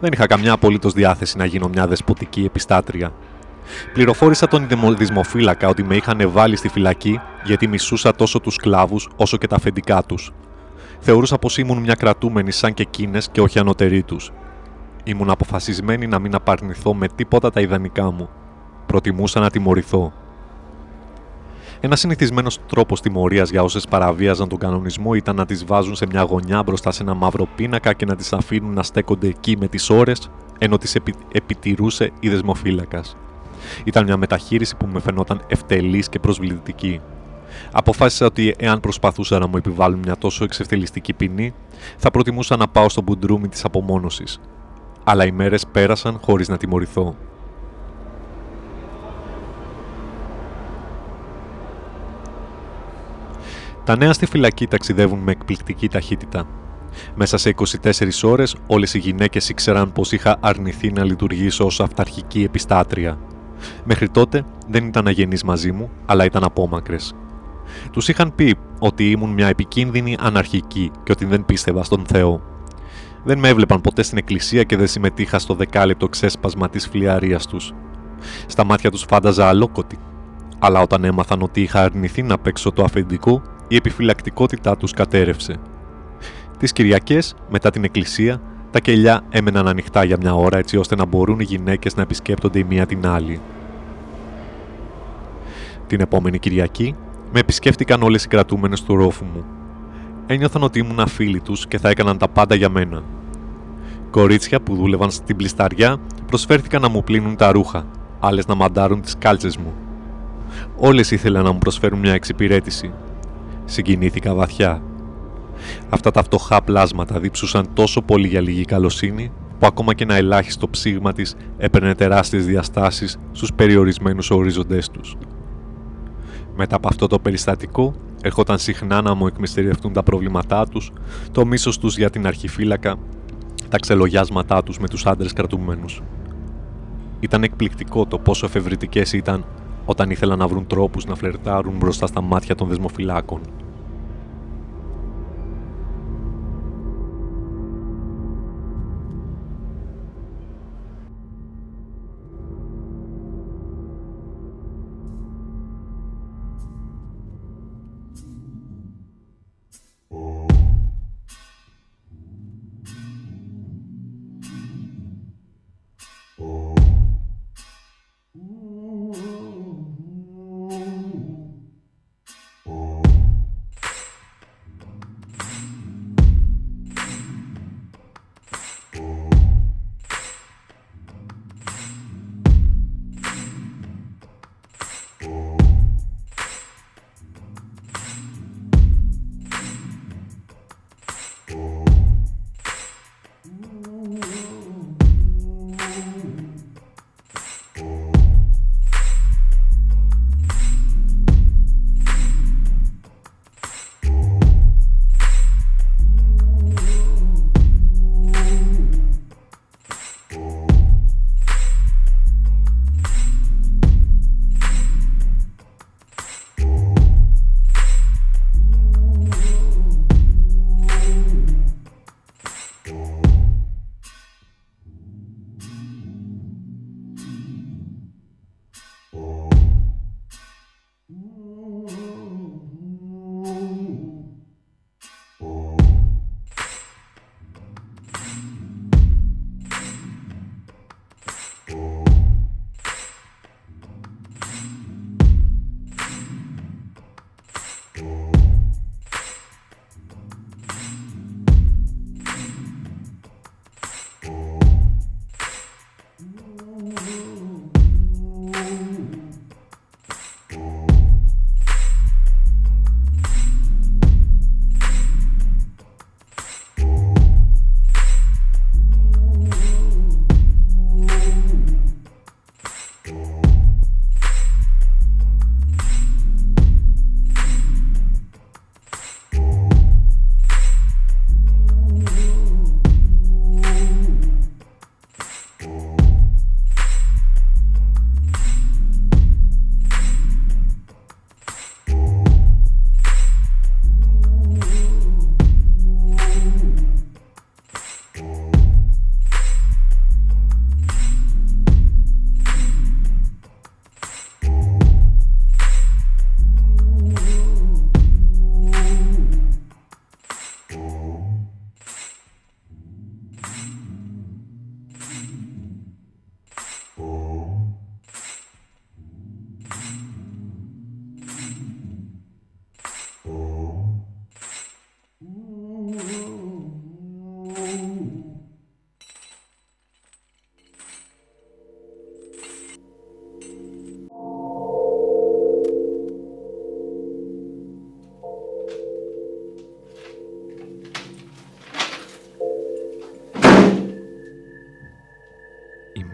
Δεν είχα καμιά απολύτως διάθεση να γίνω μια δεσποτική επιστάτρια. Πληροφόρησα τον δημοφύλακα ότι με είχαν βάλει στη φυλακή γιατί μισούσα τόσο τους σκλάβους όσο και τα αφεντικά τους. Θεωρούσα πως ήμουν μια κρατούμενη σαν και εκείνες και όχι ανωτερή τους. Ήμουν αποφασισμένη να μην απαρνηθώ με τίποτα τα ιδανικά μου. Προτιμούσα να τιμωρηθώ. Ένα συνηθισμένος τρόπος τιμωρίας για όσες παραβίαζαν τον κανονισμό ήταν να τις βάζουν σε μια γωνιά μπροστά σε ένα μαύρο πίνακα και να τις αφήνουν να στέκονται εκεί με τις ώρες, ενώ τις επι... επιτηρούσε η δεσμοφύλακας. Ήταν μια μεταχείριση που με φαινόταν ευτελής και προσβλητική. Αποφάσισα ότι εάν προσπαθούσα να μου επιβάλλουν μια τόσο εξευτελιστική ποινή, θα προτιμούσα να πάω στο μπουντρούμι της απομόνωσης. Αλλά οι μέρες πέρασαν χωρίς να τιμωρηθώ. Τα νέα στη φυλακή ταξιδεύουν με εκπληκτική ταχύτητα. Μέσα σε 24 ώρες όλες οι γυναίκες ήξεραν πως είχα αρνηθεί να λειτουργήσω ως αυταρχική επιστάτρια. Μέχρι τότε δεν ήταν αγενείς μαζί μου, αλλά ήταν απόμακρες. Τους είχαν πει ότι ήμουν μια επικίνδυνη αναρχική και ότι δεν πίστευα στον Θεό. Δεν με έβλεπαν ποτέ στην εκκλησία και δεν συμμετείχα στο δεκάλεπτο ξέσπασμα της φλιαρίας τους. Στα μάτια τους φάνταζα αλόκοτη. Αλλά όταν έμαθαν ότι είχα αρνηθεί να παίξω το αφεντικό, η επιφυλακτικότητά τους κατέρευσε. Τις Κυριακές, μετά την εκκλησία, τα κελιά έμεναν ανοιχτά για μια ώρα έτσι ώστε να μπορούν οι γυναίκες να επισκέπτονται η μία την άλλη. Την επόμενη Κυριακή, με επισκέφτηκαν όλες οι κρατούμενες του ρόφου μου. Ένιωθαν ότι ήμουν φίλοι τους και θα έκαναν τα πάντα για μένα. Κορίτσια που δούλευαν στην πλισταριά προσφέρθηκαν να μου πλύνουν τα ρούχα, άλλες να μαντάρουν τις κάλτσες μου. Όλες ήθελαν να μου προσφέρουν μια εξυπηρέτηση συγκινήθηκα βαθιά. Αυτά τα φτωχά πλάσματα δίψουσαν τόσο πολύ για λίγη καλοσύνη που ακόμα και ένα ελάχιστο ψήγμα της έπαιρνε τεράστιες διαστάσεις στους περιορισμένους ορίζοντές τους. Μετά από αυτό το περιστατικό, ερχόταν συχνά να μου εκμυστηρευτούν τα προβλήματά τους, το μίσος τους για την αρχιφύλακα, τα ξελογιάσματά τους με τους άντρες κρατουμένους. Ήταν εκπληκτικό το πόσο εφευρετικές ήταν όταν ήθελαν να βρουν τρόπους να φλερτάρουν μπροστά στα μάτια των δεσμοφυλάκων.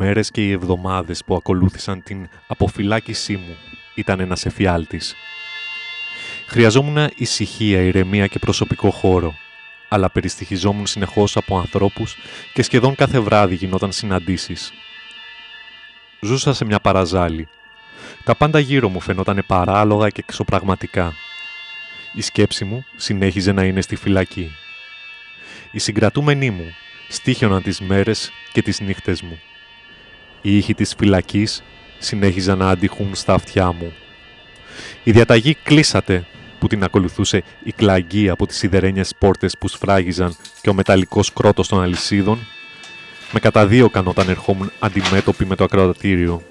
Μέρες και οι εβδομάδες που ακολούθησαν την αποφυλάκησή μου ήταν ένας εφιάλτης. Χρειαζόμουν ησυχία, ηρεμία και προσωπικό χώρο, αλλά περιστοιχιζόμουν συνεχώς από ανθρώπους και σχεδόν κάθε βράδυ γινόταν συναντήσεις. Ζούσα σε μια παραζάλη. Τα πάντα γύρω μου φαινόταν παράλογα και εξωπραγματικά. Η σκέψη μου συνέχιζε να είναι στη φυλακή. Οι συγκρατούμενοι μου στήχιοναν τις μέρες και τις νύχτες μου. Οι ήχοι της φυλακής συνέχιζαν να αντιχούν στα αυτιά μου. Η διαταγή «κλείσατε» που την ακολουθούσε η κλαγή από τις σιδερένιες πόρτες που σφράγιζαν και ο μεταλλικός κρότος των αλυσίδων, με καταδίωκαν όταν ερχόμουν αντιμέτωποι με το ακροατήριο.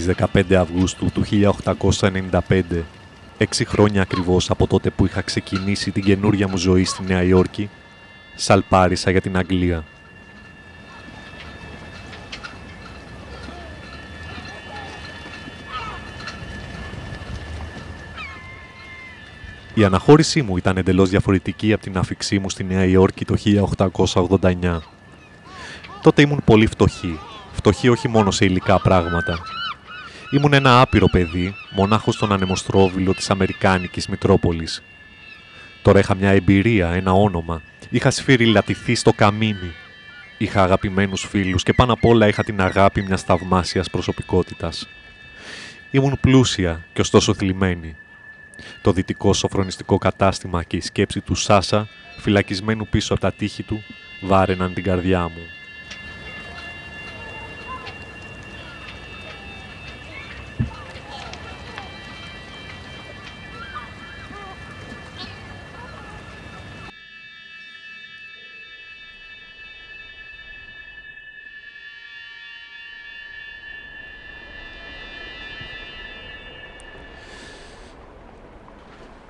Στις 15 Αυγούστου του 1895, έξι χρόνια ακριβώς από τότε που είχα ξεκινήσει την καινούρια μου ζωή στη Νέα Υόρκη, σαλπάρισα για την Αγγλία. Η αναχώρησή μου ήταν εντελώς διαφορετική από την αφήξή μου στη Νέα Υόρκη το 1889. Τότε ήμουν πολύ φτωχή. Φτωχή όχι μόνο σε υλικά πράγματα. Ήμουν ένα άπειρο παιδί, μονάχος στον ανεμοστρόβιλο της Αμερικάνικης Μητρόπολης. Τώρα είχα μια εμπειρία, ένα όνομα. Είχα σφυριλατηθεί στο καμίνι. Είχα αγαπημένους φίλους και πάνω απ' όλα είχα την αγάπη μιας θαυμάσιας προσωπικότητας. Ήμουν πλούσια και ωστόσο θλιμμένη. Το δυτικό σοφρονιστικό κατάστημα και η σκέψη του Σάσα, φυλακισμένου πίσω από τα τείχη του, βάρεναν την καρδιά μου.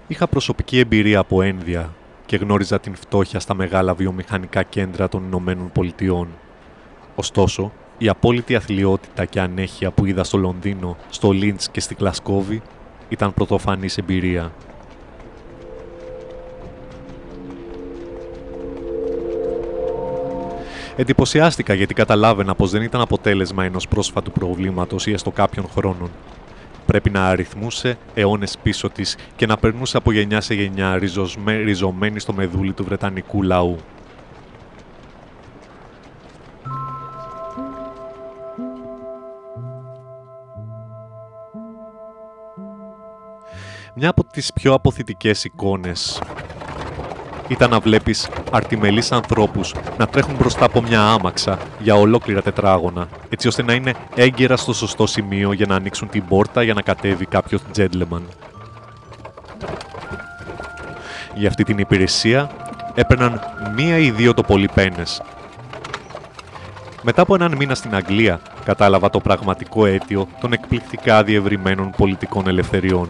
Είχα προσωπική εμπειρία από ένδια και γνώριζα την φτώχεια στα μεγάλα βιομηχανικά κέντρα των Ηνωμένων Πολιτειών. Ωστόσο, η απόλυτη αθλειότητα και ανέχεια που είδα στο Λονδίνο, στο Λίντς και στη Κλασκόβη ήταν πρωτοφανής εμπειρία. Εντυπωσιάστηκα γιατί καταλάβαινα πως δεν ήταν αποτέλεσμα ενός πρόσφατου προβλήματος ή έστω κάποιων χρόνων, πρέπει να αριθμούσε αιώνες πίσω της και να περνούσε από γενιά σε γενιά ριζοσμέ, ριζωμένη στο μεδούλι του Βρετανικού λαού. Μια από τις πιο αποθητικές εικόνες ήταν να βλέπεις αρτιμελείς ανθρώπους να τρέχουν μπροστά από μια άμαξα για ολόκληρα τετράγωνα, έτσι ώστε να είναι έγκαιρα στο σωστό σημείο για να ανοίξουν την πόρτα για να κατέβει κάποιος gentleman. Για αυτή την υπηρεσία έπαιρναν μία ή δύο το πολύ πένες. Μετά από έναν μήνα στην Αγγλία, κατάλαβα το πραγματικό αίτιο των εκπληκτικά διευρυμένων πολιτικών ελευθεριών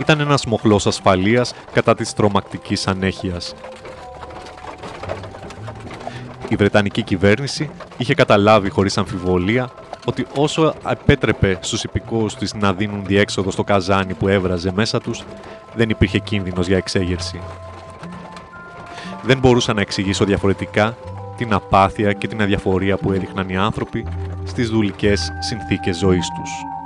ήταν ένας μοχλός ασφαλείας κατά της τρομακτικής ανέχειας. Η Βρετανική κυβέρνηση είχε καταλάβει χωρίς αμφιβολία ότι όσο επέτρεπε στους υπηκόους της να δίνουν διέξοδο στο καζάνι που έβραζε μέσα τους, δεν υπήρχε κίνδυνος για εξέγερση. Δεν μπορούσα να εξηγήσω διαφορετικά την απάθεια και την αδιαφορία που έδειχναν οι άνθρωποι στις δουλικές συνθήκες ζωής τους.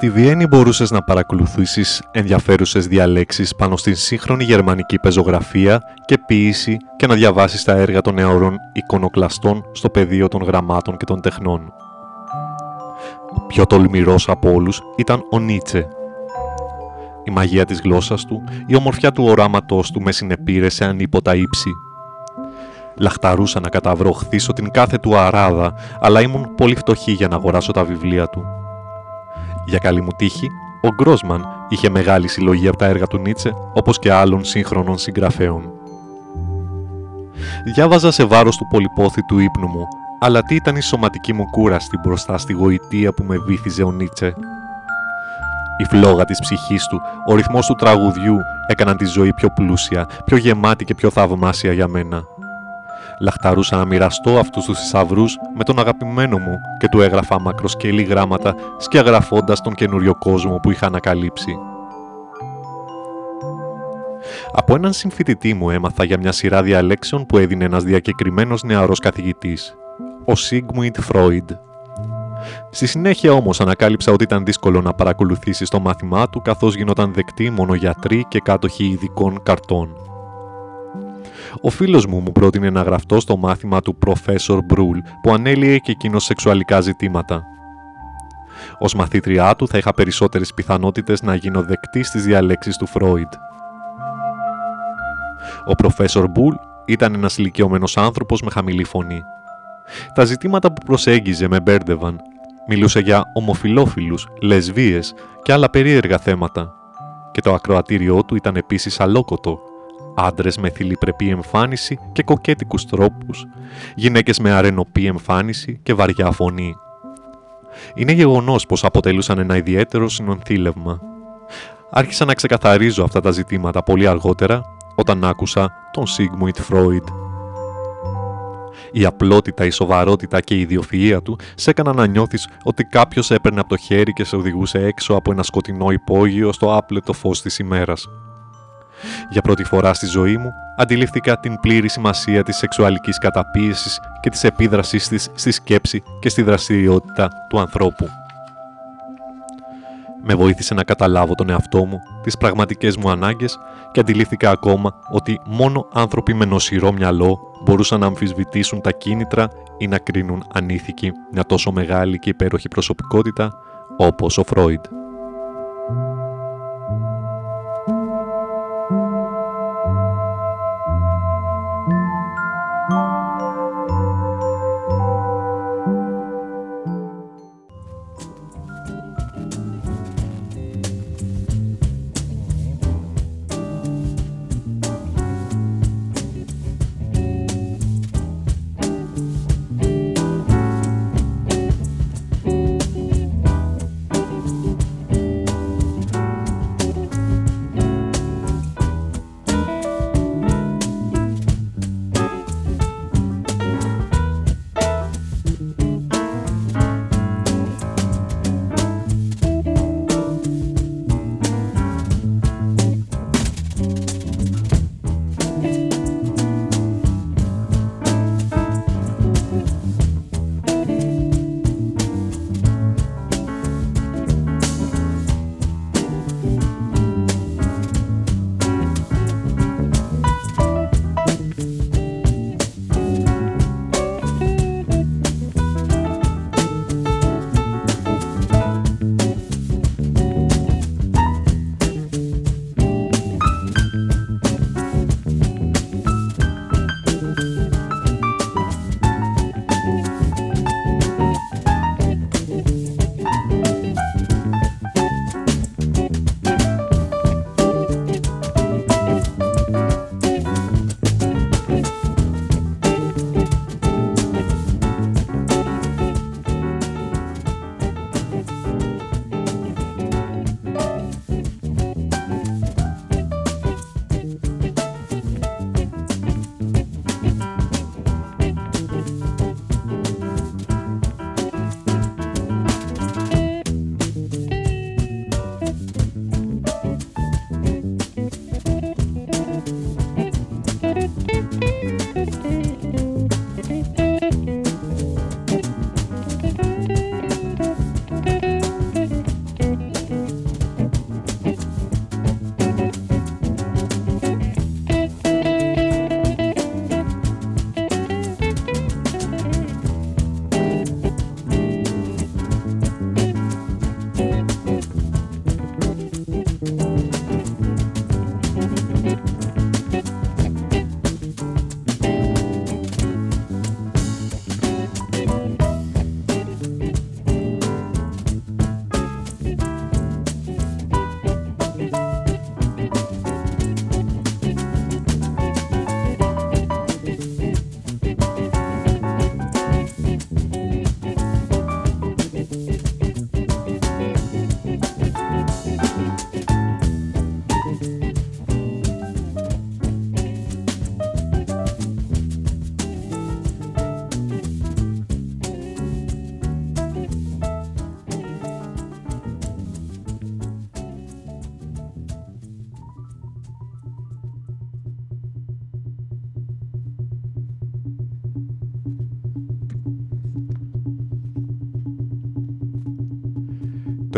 Στη Βιέννη μπορούσες να παρακολουθήσεις ενδιαφέρουσες διαλέξεις πάνω στην σύγχρονη γερμανική πεζογραφία και ποίηση και να διαβάσεις τα έργα των νεωρών εικονοκλαστών στο πεδίο των γραμμάτων και των τεχνών. Ο πιο τολμηρός από όλους ήταν ο Νίτσε. Η μαγεία της γλώσσας του, η ομορφιά του οράματός του με συνεπήρε σε ανίποτα ύψη. Λαχταρούσα να καταβρω χθίσω την κάθε του αράδα, αλλά ήμουν πολύ φτωχή για να αγοράσω τα βιβλία του. Για καλή μου τύχη, ο Γκρόσμαν είχε μεγάλη συλλογή από τα έργα του Νίτσε, όπως και άλλων σύγχρονων συγγραφέων. Διάβαζα σε βάρος του πολυπόθη του ύπνου μου, αλλά τι ήταν η σωματική μου κούραστη μπροστά στη γοητεία που με βύθιζε ο Νίτσε. Η φλόγα της ψυχής του, ο ρυθμός του τραγουδιού έκαναν τη ζωή πιο πλούσια, πιο γεμάτη και πιο θαυμάσια για μένα. Λαχταρούσα να μοιραστώ αυτούς τους θησαυρούς με τον αγαπημένο μου και του έγραφα μακροσκελή γράμματα σκιαγραφώντας τον καινούριο κόσμο που είχα ανακαλύψει. Από έναν συμφοιτητή μου έμαθα για μια σειρά διαλέξεων που έδινε ένας διακεκριμένος νεαρός καθηγητής, ο Σίγμουιντ Φρόιντ. Στη συνέχεια όμως ανακάλυψα ότι ήταν δύσκολο να παρακολουθήσεις το μάθημά του καθώς γινόταν δεκτή μόνο γιατροί και κάτοχοι ειδικών καρτών. Ο φίλος μου μου πρότεινε να γραφτώ στο μάθημα του Professor Μπρούλ που ανέλυε και εκείνος σεξουαλικά ζητήματα. Ως μαθήτριά του θα είχα περισσότερες πιθανότητες να γίνω δεκτή στις διαλέξεις του Φρόιντ. Ο Professor Μπούλ ήταν ένας ηλικιωμένος άνθρωπος με χαμηλή φωνή. Τα ζητήματα που προσέγγιζε με μπέρδευαν. Μιλούσε για ομοφιλόφιλους, λεσβίες και άλλα περίεργα θέματα. Και το ακροατήριό του ήταν επίσης αλόκοτο άντρες με θηλυπρεπή εμφάνιση και κοκέτικους τρόπους, γυναίκες με αρενοπή εμφάνιση και βαριά φωνή. Είναι γεγονός πως αποτελούσαν ένα ιδιαίτερο συνονθήλευμα. Άρχισα να ξεκαθαρίζω αυτά τα ζητήματα πολύ αργότερα όταν άκουσα τον Σίγμουιτ Φρόιντ. Η απλότητα, η σοβαρότητα και η ιδιοφυΐα του σε έκαναν να νιώθεις ότι κάποιος έπαιρνε από το χέρι και σε οδηγούσε έξω από ένα σκοτεινό υπόγειο στο άπλετο φως της ημέρας. Για πρώτη φορά στη ζωή μου αντιλήφθηκα την πλήρη σημασία της σεξουαλικής καταπίεσης και της επίδρασής της στη σκέψη και στη δραστηριότητα του ανθρώπου. Με βοήθησε να καταλάβω τον εαυτό μου, τις πραγματικές μου ανάγκες και αντιλήφθηκα ακόμα ότι μόνο άνθρωποι με νοσηρό μυαλό μπορούσαν να αμφισβητήσουν τα κίνητρα ή να κρίνουν ανήθικη μια τόσο μεγάλη και υπέροχη προσωπικότητα όπως ο Φρόιντ.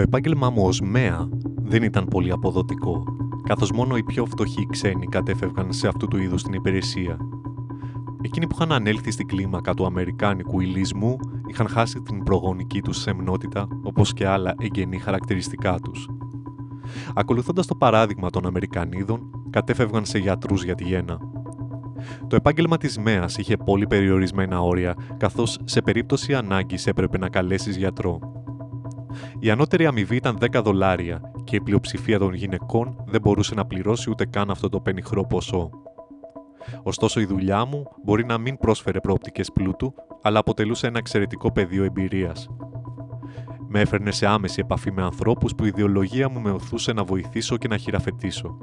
Επάγγελμά μου ως ΜΕΑ δεν ήταν πολύ αποδοτικό, καθώς μόνο οι πιο φτωχοί ξένοι κατέφευγαν σε αυτού του είδους την υπηρεσία. Εκείνοι που είχαν ανέλθει στην κλίμακα του αμερικάνικου ηλισμού είχαν χάσει την προγονική τους σεμνότητα όπως και άλλα εγγενή χαρακτηριστικά τους. Ακολουθώντας το παράδειγμα των Αμερικανίδων, κατέφευγαν σε γιατρούς για τη γέννα. Το επάγγελμα της ΜΕΑΣ είχε πολύ περιορισμένα όρια, καθώς σε περίπτωση ανάγκης έπρεπε να καλέσεις γιατρό. Η ανώτερη αμοιβή ήταν 10 δολάρια και η πλειοψηφία των γυναικών δεν μπορούσε να πληρώσει ούτε καν αυτό το πενιχρό ποσό. Ωστόσο η δουλειά μου μπορεί να μην πρόσφερε προοπτικές πλούτου, αλλά αποτελούσε ένα εξαιρετικό πεδίο εμπειρίας. Με έφερνε σε άμεση επαφή με ανθρώπους που η ιδεολογία μου με οθούσε να βοηθήσω και να χειραφετήσω.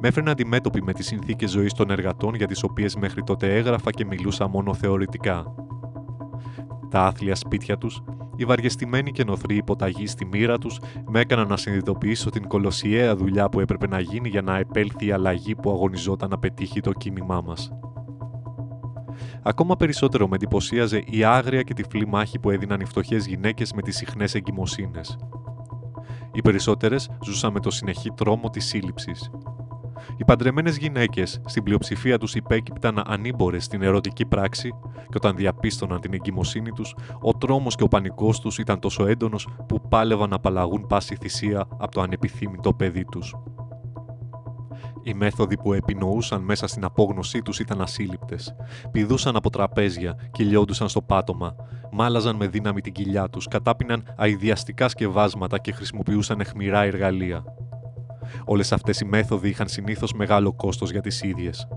Με έφερνε αντιμέτωπη με τις συνθήκες ζωής των εργατών για τις οποίες μέχρι τότε έγραφα και μιλούσα μόνο θεωρητικά. Τα άθλια σπίτια τους οι βαριεστημένοι και νοθροί υποταγοί στη μοίρα τους με έκαναν να συνειδητοποιήσω την κολοσιαία δουλειά που έπρεπε να γίνει για να επέλθει η αλλαγή που αγωνιζόταν να πετύχει το κίνημά μας. Ακόμα περισσότερο με εντυπωσίαζε η άγρια και τυφλή μάχη που έδιναν οι φτωχές γυναίκες με τις συχνές εγκυμοσύνες. Οι περισσότερες ζούσαν με το συνεχή τρόμο της σύλληψης, οι παντρεμένες γυναίκες στην πλειοψηφία τους υπέκυπταν ανήμπορες στην ερωτική πράξη και όταν διαπίστωναν την εγκυμοσύνη τους, ο τρόμος και ο πανικός τους ήταν τόσο έντονος που πάλευαν να απαλλαγούν πάση θυσία από το ανεπιθύμητο παιδί τους. Οι μέθοδοι που επινοούσαν μέσα στην απόγνωσή τους ήταν ασύλληπτες. Πηδούσαν από τραπέζια, κυλιόντουσαν στο πάτωμα, μάλαζαν με δύναμη την κοιλιά τους, κατάπιναν αειδιαστικά σκευάσματα και χρησιμοποιούσαν εχμηρά εργαλεία. Όλες αυτές οι μέθοδοι είχαν συνήθως μεγάλο κόστος για τις ίδιες.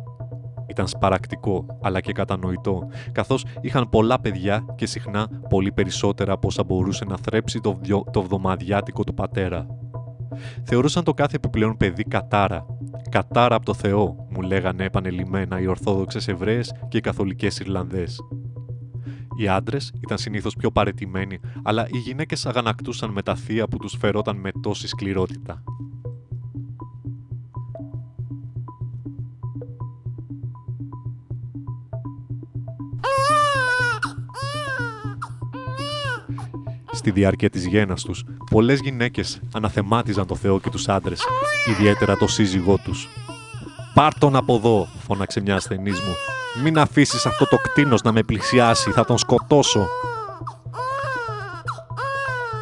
Ήταν σπαρακτικό, αλλά και κατανοητό, καθώς είχαν πολλά παιδιά και συχνά πολύ περισσότερα από όσα μπορούσε να θρέψει το, το βδομαδιάτικο του πατέρα. Θεωρούσαν το κάθε επιπλέον παιδί κατάρα. Κατάρα από το Θεό, μου λέγανε επανελειμμένα οι Ορθόδοξες Εβραίες και οι Καθολικές Ιρλανδές. Οι άντρες ήταν συνήθως πιο παρετημένοι, αλλά οι γυναίκες αγανακτούσαν με τα θεία που τους φερόταν με τόση σκληρότητα. Στη διάρκεια της γένας τους, πολλές γυναίκες αναθεμάτιζαν το Θεό και τους άντρες, ιδιαίτερα το σύζυγό τους. «Πάρ' τον από εδώ», φώναξε μια ασθενής μου. «Μην αφήσεις αυτό το κτίνος να με πλησιάσει, θα τον σκοτώσω».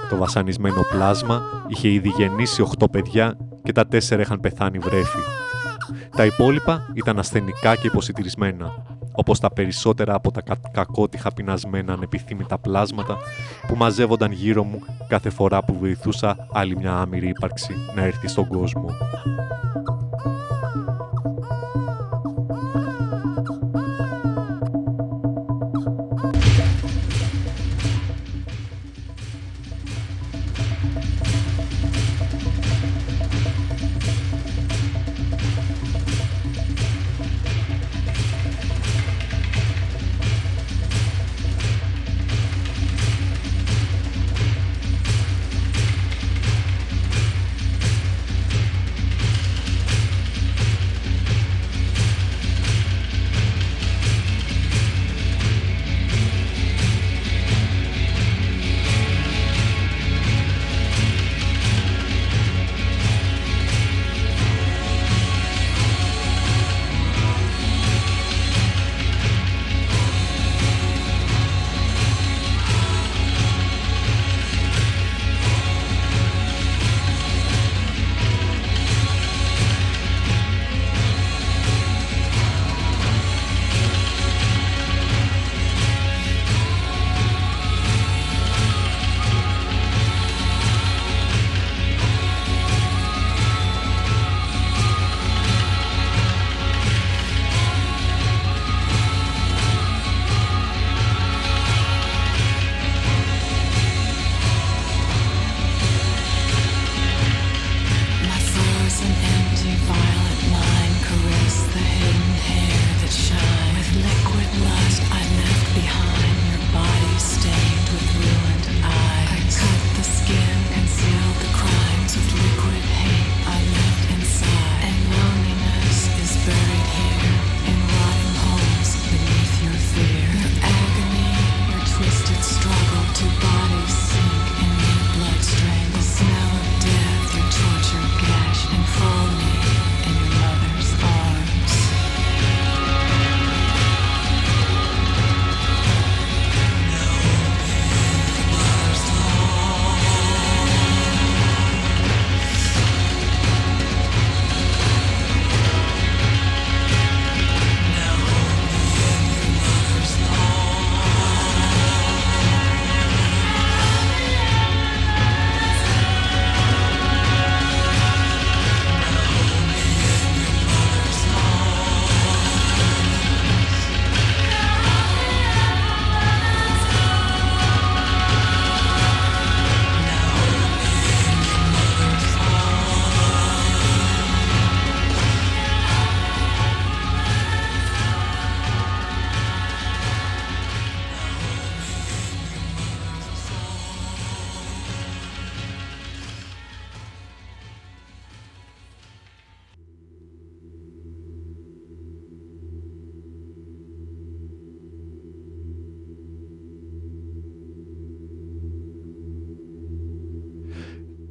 Το βασανισμένο πλάσμα είχε ήδη γεννήσει οχτώ παιδιά και τα τέσσερα είχαν πεθάνει βρέφη. Τα υπόλοιπα ήταν ασθενικά και υποσυτηρισμένα όπως τα περισσότερα από τα κακότυχα πεινασμένα ανεπιθύμητα πλάσματα που μαζεύονταν γύρω μου κάθε φορά που βοηθούσα άλλη μια άμυρη ύπαρξη να έρθει στον κόσμο.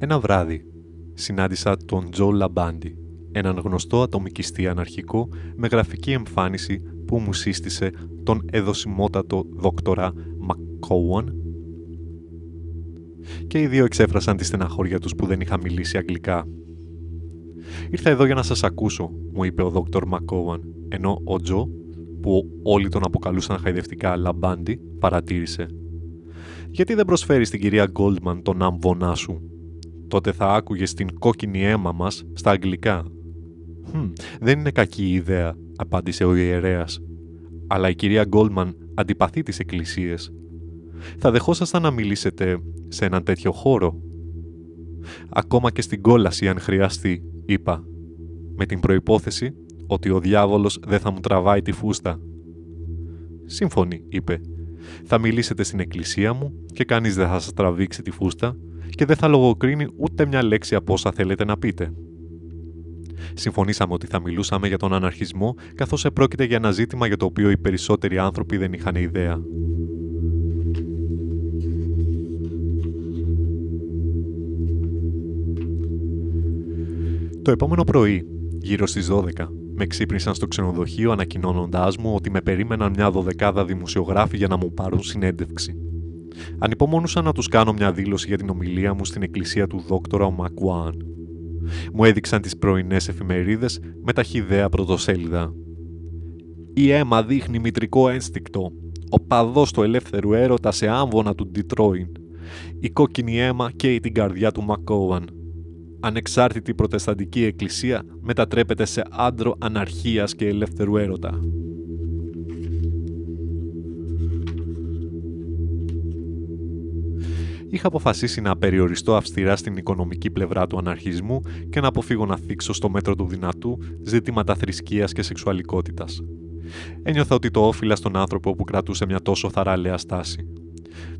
Ένα βράδυ συνάντησα τον Τζο Λαμπάντι, έναν γνωστό ατομικιστή αναρχικό με γραφική εμφάνιση που μου σύστησε τον αιδεσιμότατο δόκτορα Μακκόουαν και οι δύο εξέφρασαν τη στεναχώρια τους που δεν είχα μιλήσει αγγλικά. «Ήρθα εδώ για να σας ακούσω», μου είπε ο δόκτωρ Μακκόουαν, ενώ ο Τζο, που όλοι τον αποκαλούσαν χαϊδευτικά Λαμπάντι, παρατήρησε. «Γιατί δεν προσφέρεις στην κυρία Γκόλτμαν τον άμβονά σου» τότε θα άκουγες την κόκκινη αίμα μας στα αγγλικά. «Hm, δεν είναι κακή ιδέα», απάντησε ο ιερέας. «Αλλά η κυρία Γκόλμαν αντιπαθεί τις εκκλησίες. Θα δεχόσασταν να μιλήσετε σε έναν τέτοιο χώρο». «Ακόμα και στην κόλαση αν χρειαστεί», είπα, με την προϋπόθεση ότι ο διάβολος δεν θα μου τραβάει τη φούστα. «Σύμφωνοι», είπε. «Θα μιλήσετε στην εκκλησία μου και κανείς δεν θα σας τραβήξει τη φούστα και δεν θα λογοκρίνει ούτε μια λέξη από όσα θέλετε να πείτε. Συμφωνήσαμε ότι θα μιλούσαμε για τον αναρχισμό, καθώς επρόκειται για ένα ζήτημα για το οποίο οι περισσότεροι άνθρωποι δεν είχαν ιδέα. Το επόμενο πρωί, γύρω στις 12, με ξύπνησαν στο ξενοδοχείο ανακοινώνοντάς μου ότι με περίμεναν μια δωδεκάδα δημοσιογράφοι για να μου πάρουν συνέντευξη. Ανυπομονούσα να τους κάνω μια δήλωση για την ομιλία μου στην εκκλησία του δόκτωρα Μακουάν. Μου έδειξαν τις πρωινές εφημερίδες με ταχυδαία πρωτοσέλιδα. Η αίμα δείχνει μητρικό ένστικτο. Ο παδός του ελεύθερου έρωτα σε άμβονα του Ντιτρόιν. Η κόκκινη αίμα καίει την καρδιά του Μακόαν. Ανεξάρτητη προτεσταντική εκκλησία μετατρέπεται σε άντρο αναρχίας και ελεύθερου έρωτα. Είχα αποφασίσει να περιοριστώ αυστηρά στην οικονομική πλευρά του αναρχισμού και να αποφύγω να θίξω στο μέτρο του δυνατού ζητήματα θρησκείας και σεξουαλικότητας. Ένιωθα ότι το όφυλα στον άνθρωπο που κρατούσε μια τόσο θαραλέα στάση.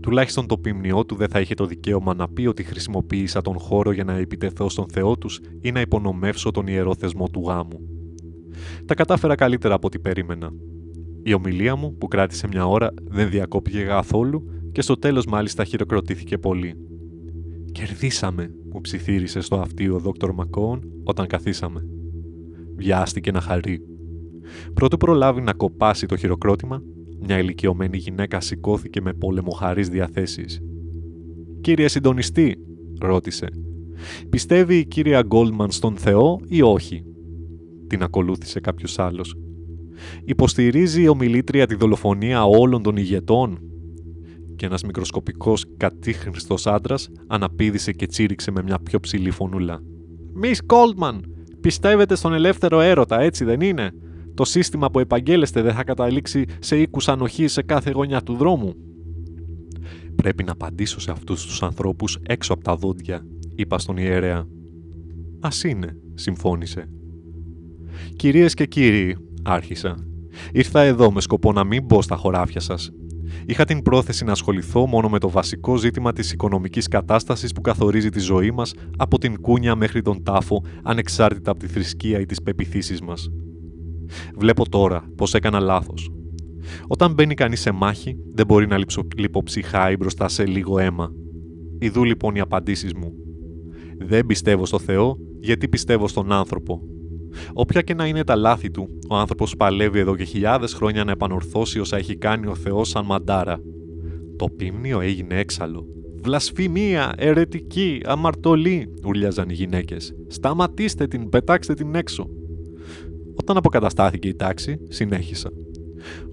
Τουλάχιστον το ποιμνιό του δεν θα είχε το δικαίωμα να πει ότι χρησιμοποίησα τον χώρο για να επιτεθώ στον Θεό τους ή να υπονομεύσω τον ιερό θεσμό του γάμου. Τα κατάφερα καλύτερα από ό,τι περίμενα. Η ομιλία μου, που κράτησε μια ώρα, δεν διακόπηκε καθόλου και στο τέλος μάλιστα χειροκροτήθηκε πολύ. «Κερδίσαμε», μου ψιθύρισε στο αυτί ο δόκτωρ Μακόον όταν καθίσαμε. Βιάστηκε να χαρεί. Πρώτου προλάβει να κοπάσει το χειροκρότημα, μια ηλικιωμένη γυναίκα σηκώθηκε με πόλεμοχαρείς διαθέσεις. «Κύριε συντονιστή», ρώτησε, «πιστεύει η κυρία Γκόλμαν στον Θεό ή όχι» την ακολούθησε κάποιος άλλος. «Υποστηρίζει η ομιλήτρια τη δολοφονία όλων των ηγετών» και ένας μικροσκοπικός κατήχρηστος άντρας αναπήδησε και τσίριξε με μια πιο ψηλή φωνούλα. «Μις Κόλτμαν, πιστεύετε στον ελεύθερο έρωτα, έτσι δεν είναι; Το σύστημα που επαγγέλλεστε δεν θα καταλήξει σε οίκους ανοχής σε κάθε γωνιά του δρόμου». «Πρέπει να απαντήσω σε αυτούς τους ανθρώπους έξω από τα δόντια», είπα στον ιερέα. «Ας είναι», συμφώνησε. «Κυρίες και κύριοι», άρχισα, «ήρθα εδώ με σκοπό να μην μπω στα χωράφια σας Είχα την πρόθεση να ασχοληθώ μόνο με το βασικό ζήτημα της οικονομικής κατάστασης που καθορίζει τη ζωή μας από την κούνια μέχρι τον τάφο, ανεξάρτητα από τη θρησκεία ή τις πεπιθήσεις μας. Βλέπω τώρα πως έκανα λάθος. Όταν μπαίνει κανείς σε μάχη, δεν μπορεί να λιποψυχάει μπροστά σε λίγο αίμα. Ιδού λοιπόν οι απαντήσεις μου. Δεν πιστεύω στο Θεό, γιατί πιστεύω στον άνθρωπο. Όποια και να είναι τα λάθη του, ο άνθρωπος παλεύει εδώ και χιλιάδες χρόνια να επανορθώσει όσα έχει κάνει ο Θεός σαν μαντάρα. Το πίμνιο έγινε έξαλλο. Βλασφημία, ερετική, αμαρτωλή, ουρλιάζαν οι γυναίκες. Σταματήστε την, πετάξτε την έξω. Όταν αποκαταστάθηκε η τάξη, συνέχισα.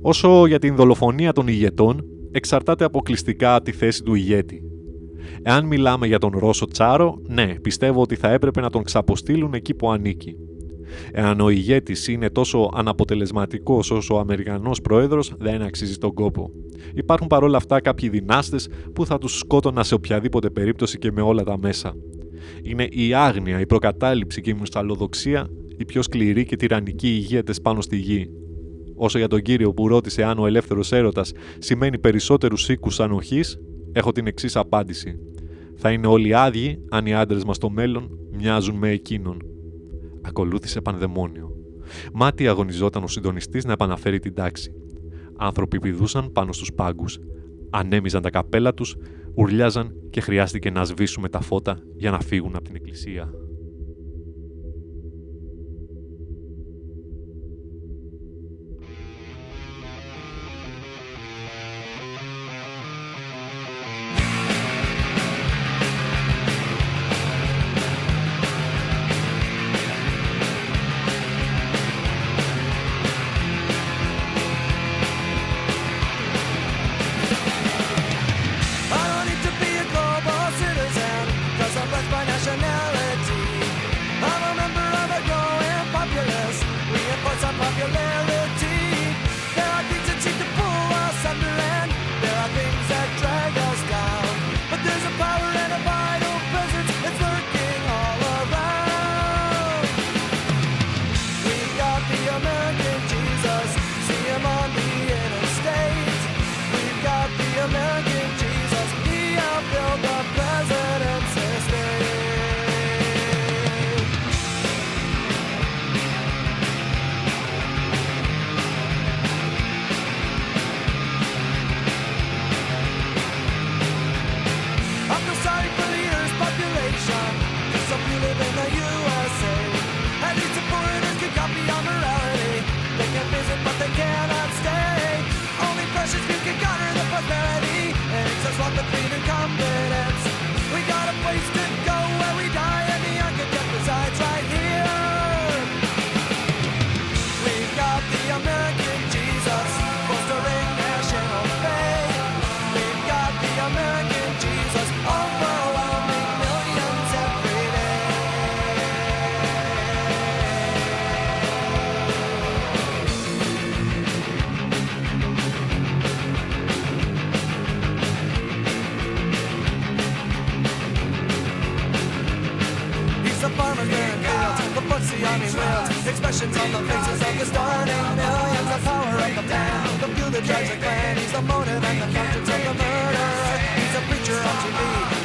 Όσο για την δολοφονία των ηγετών, εξαρτάται αποκλειστικά από τη θέση του ηγέτη. Εάν μιλάμε για τον Ρώσο Τσάρο, ναι, πιστεύω ότι θα έπρεπε να τον ξαποστείλουν εκεί που ανήκει. Εάν ο ηγέτης είναι τόσο αναποτελεσματικός όσο ο Αμερικανός πρόεδρος, δεν αξίζει τον κόπο. Υπάρχουν παρόλα αυτά κάποιοι δυνάστες που θα τους σκότωνα σε οποιαδήποτε περίπτωση και με όλα τα μέσα. Είναι η άγνοια, η προκατάληψη και η μουσταλοδοξία οι πιο σκληροί και τυραννικοί ηγέτες πάνω στη γη. Όσο για τον κύριο που ρώτησε αν ο ελεύθερος έρωτας σημαίνει περισσότερους οίκους ανοχής, έχω την εξής απάντηση. Θα είναι όλοι άδειοι αν οι άντρες μας στο μέλλον μοιάζουν με εκείνον. Ακολούθησε πανδαιμόνιο. Μάτι αγωνιζόταν ο συντονιστής να επαναφέρει την τάξη. Άνθρωποι πηδούσαν πάνω στους πάγκους. Ανέμιζαν τα καπέλα τους, Ουρλιάζαν και χρειάστηκε να σβήσουμε τα φώτα για να φύγουν από την εκκλησία. Clan, he's the motive and the conscience of the murder. He's a preacher on TV,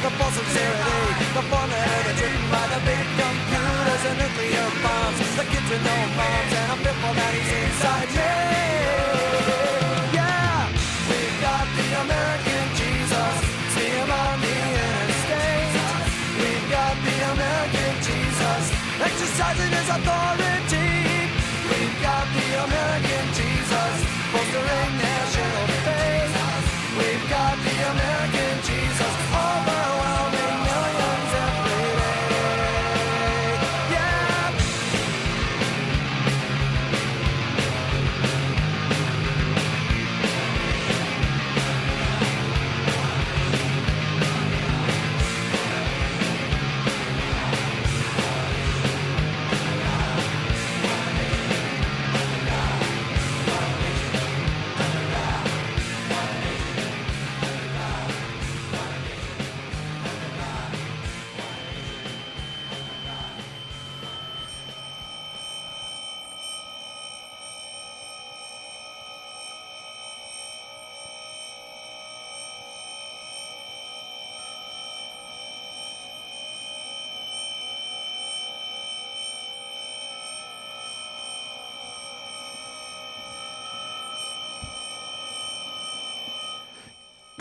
the false sincerity, the formula that's written by the big computers and nuclear bombs, the kids with no moms, and I'm fearful that he's inside me. Yeah, we've got the American Jesus, see him on the interstate. We've got the American Jesus exercising his authority. We've got the American Jesus fostering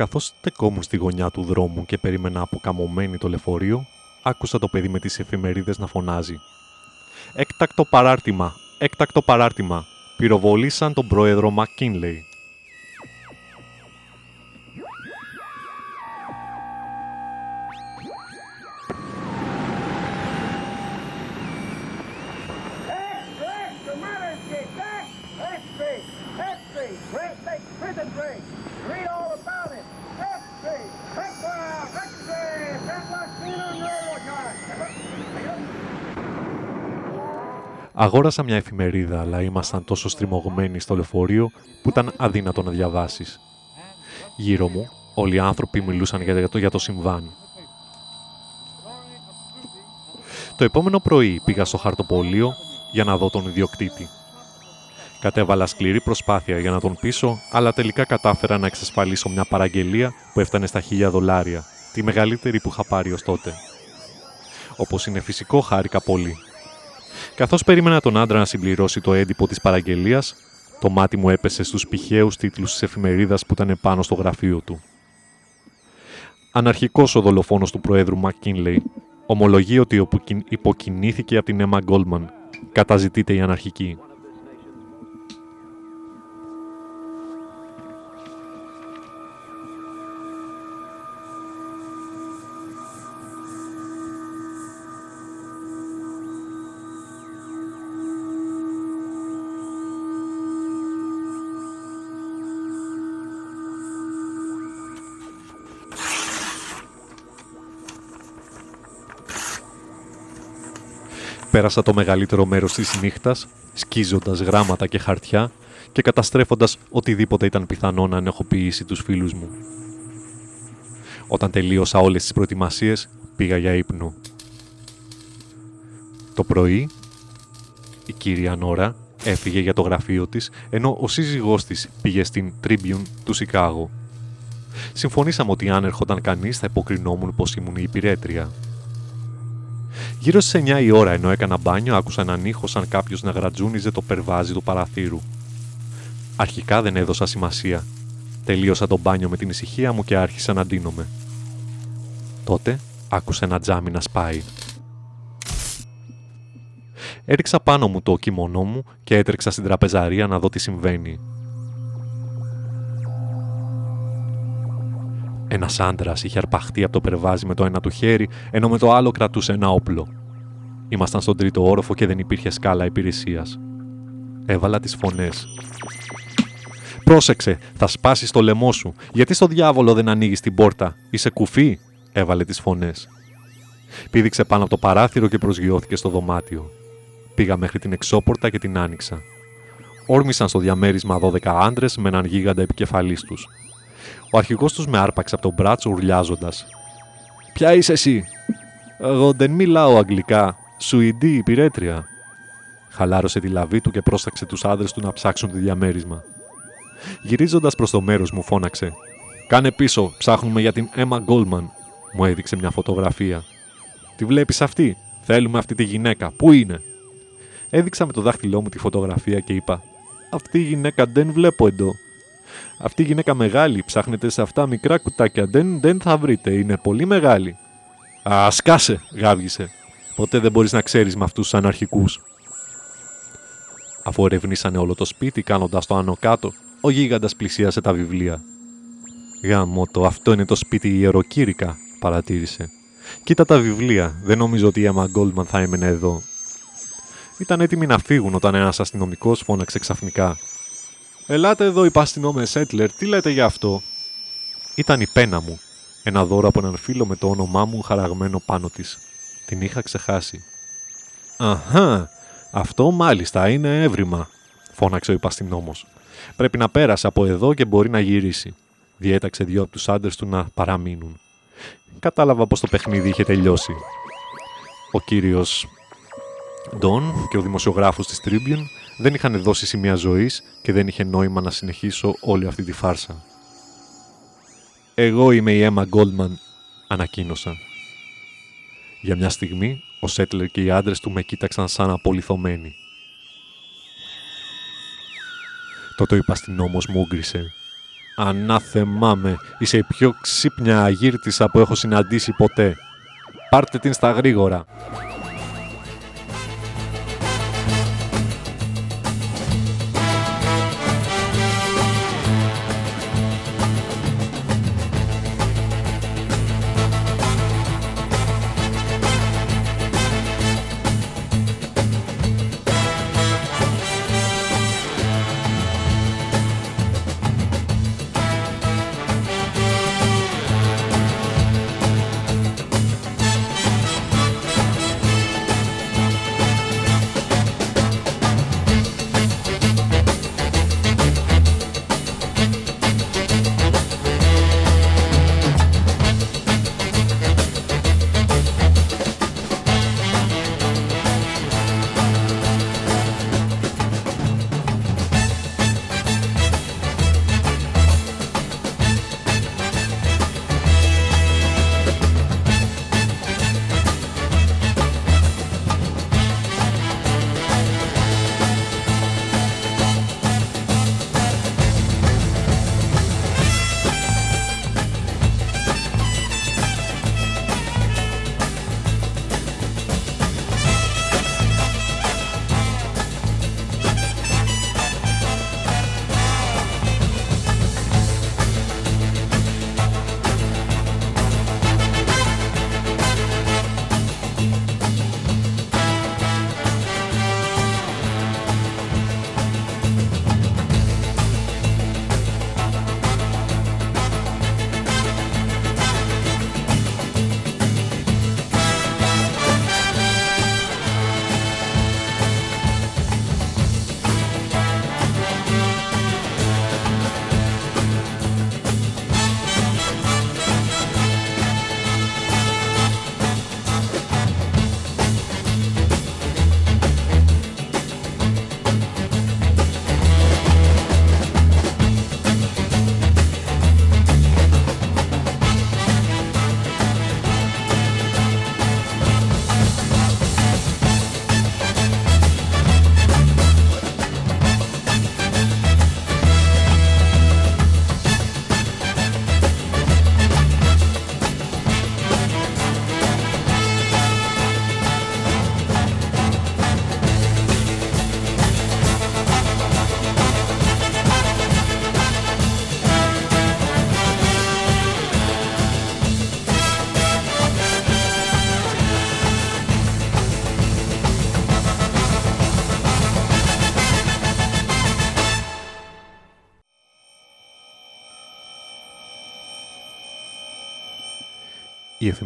Καθώς στεκόμουν στη γωνιά του δρόμου και περίμενα αποκαμωμένη το λεωφορείο, άκουσα το παιδί με τις εφημερίδες να φωνάζει. «Έκτακτο παράρτημα! Έκτακτο παράρτημα! Πυροβολήσαν τον πρόεδρο Μακκίνλεϊ». Αγόρασα μια εφημερίδα, αλλά ήμασταν τόσο στριμωγμένοι στο λεωφορείο που ήταν αδύνατο να διαβάσεις. Γύρω μου, όλοι οι άνθρωποι μιλούσαν για το, για το συμβάν. Το επόμενο πρωί πήγα στο χαρτοπολείο για να δω τον ιδιοκτήτη. Κατέβαλα σκληρή προσπάθεια για να τον πείσω, αλλά τελικά κατάφερα να εξασφαλίσω μια παραγγελία που έφτανε στα χίλια δολάρια, τη μεγαλύτερη που είχα πάρει ως τότε. Όπως είναι φυσικό, χάρηκα πολύ. Καθώς περίμενα τον άντρα να συμπληρώσει το έντυπο της παραγγελίας, το μάτι μου έπεσε στους πηχαίους τίτλους της εφημερίδας που ήταν πάνω στο γραφείο του. Αναρχικός ο δολοφόνος του Προέδρου Μακκίνλεϊ ομολογεί ότι υποκινήθηκε από την Έμα Γκόλμαν. Καταζητείται η αναρχική. Πέρασα το μεγαλύτερο μέρος της νύχτας, σκίζοντας γράμματα και χαρτιά και καταστρέφοντας οτιδήποτε ήταν πιθανό να ενεχοποιήσει τους φίλους μου. Όταν τελείωσα όλες τις προετοιμασίες, πήγα για ύπνο. Το πρωί, η κύρια Νόρα έφυγε για το γραφείο της, ενώ ο σύζυγός της πήγε στην Tribune του Σικάγο. Συμφωνήσαμε ότι αν έρχονταν κανείς θα υποκρινόμουν πως ήμουν η υπηρέτρια. Γύρω στις 9 η ώρα, ενώ έκανα μπάνιο, άκουσα έναν ήχο σαν κάποιος να γρατζούνιζε το περβάζι του παραθύρου. Αρχικά δεν έδωσα σημασία. Τελείωσα το μπάνιο με την ησυχία μου και άρχισα να ντύνομαι. Τότε άκουσα ένα τζάμι να σπάει. Έριξα πάνω μου το κιμονό μου και έτρεξα στην τραπεζαρία να δω τι συμβαίνει. Ένας άντρας είχε αρπαχτεί από το περβάζι με το ένα του χέρι, ενώ με το άλλο κρατούσε ένα όπλο. Ήμασταν στον τρίτο όροφο και δεν υπήρχε σκάλα υπηρεσίας. Έβαλα τις φωνές. Πρόσεξε, θα σπάσεις το λαιμό σου. Γιατί στο διάβολο δεν ανοίγεις την πόρτα; Είσαι κουφί, έβαλε τις φωνές. Πήδηξε πάνω από το παράθυρο και προσγειώθηκε στο δωμάτιο. Πήγα μέχρι την εξώπορτα και την άνοιξα. Όρμησαν στο διαμέρισμα 12 άντρες με έναν γίγαντα επικεφαλής τους. Ο αρχηγός τους με άρπαξε από τον μπράτσο ουρλιάζοντας. Ποια είσαι εσύ, Εγώ δεν μιλάω αγγλικά. Σουηντή, υπηρέτρια. Χαλάρωσε τη λαβή του και πρόσταξε τους άντρες του να ψάξουν το διαμέρισμα. Γυρίζοντας προς το μέρος μου, φώναξε. Κάνε πίσω, ψάχνουμε για την Emma Goldman. Μου έδειξε μια φωτογραφία. Τη βλέπεις αυτή; Θέλουμε αυτή τη γυναίκα. Πού είναι; Έδειξα με το δάχτυλό μου τη φωτογραφία και είπα: Αυτή η γυναίκα δεν βλέπω εδώ. Αυτή η γυναίκα μεγάλη, ψάχνετε σε αυτά μικρά κουτάκια. Δεν, δεν θα βρείτε, είναι πολύ μεγάλη. Α, σκάσε, γάβγισε. Ποτέ δεν μπορείς να ξέρεις με αυτούς τους αναρχικούς. Αφού ερευνήσανε όλο το σπίτι, κάνοντας το άνω κάτω, ο γίγαντας πλησίασε τα βιβλία. Γάμο το, αυτό είναι το σπίτι ιεροκήρυκα, παρατήρησε. Κοίτα τα βιβλία, δεν νομίζω ότι η Emma Goldman θα έμενε εδώ. Ήταν έτοιμοι να φύγουν όταν ένας αστυνομικός φώναξε ξαφνικά. Ελάτε εδώ, είπα αστυνόμε Σέτλερ, τι λέτε για αυτό; Ήταν η πένα μου, ένα δώρο από έναν φίλο με το όνομά μου χαραγμένο πάνω της. Την είχα ξεχάσει. Αχά, αυτό μάλιστα είναι έβριμα, φώναξε ο υπαστηνόμο. Πρέπει να πέρασε από εδώ και μπορεί να γυρίσει. Διέταξε δύο από τους άντρες του να παραμείνουν. Κατάλαβα πως το παιχνίδι είχε τελειώσει. Ο κύριος Ντόν και ο δημοσιογράφος της Tribune δεν είχαν δώσει σημεία ζωής και δεν είχε νόημα να συνεχίσω όλη αυτή τη φάρσα. «Εγώ είμαι η Emma Goldman», ανακοίνωσα. Για μια στιγμή, ο Σέτλερ και οι άντρες του με κοίταξαν σαν απολυθωμένοι. Τότε ο υπαστηνόμος μου ούγκρισε. «Ανάθεμά με, είσαι η πιο ξύπνια αγύρτησα που έχω συναντήσει ποτέ. Πάρτε την στα γρήγορα».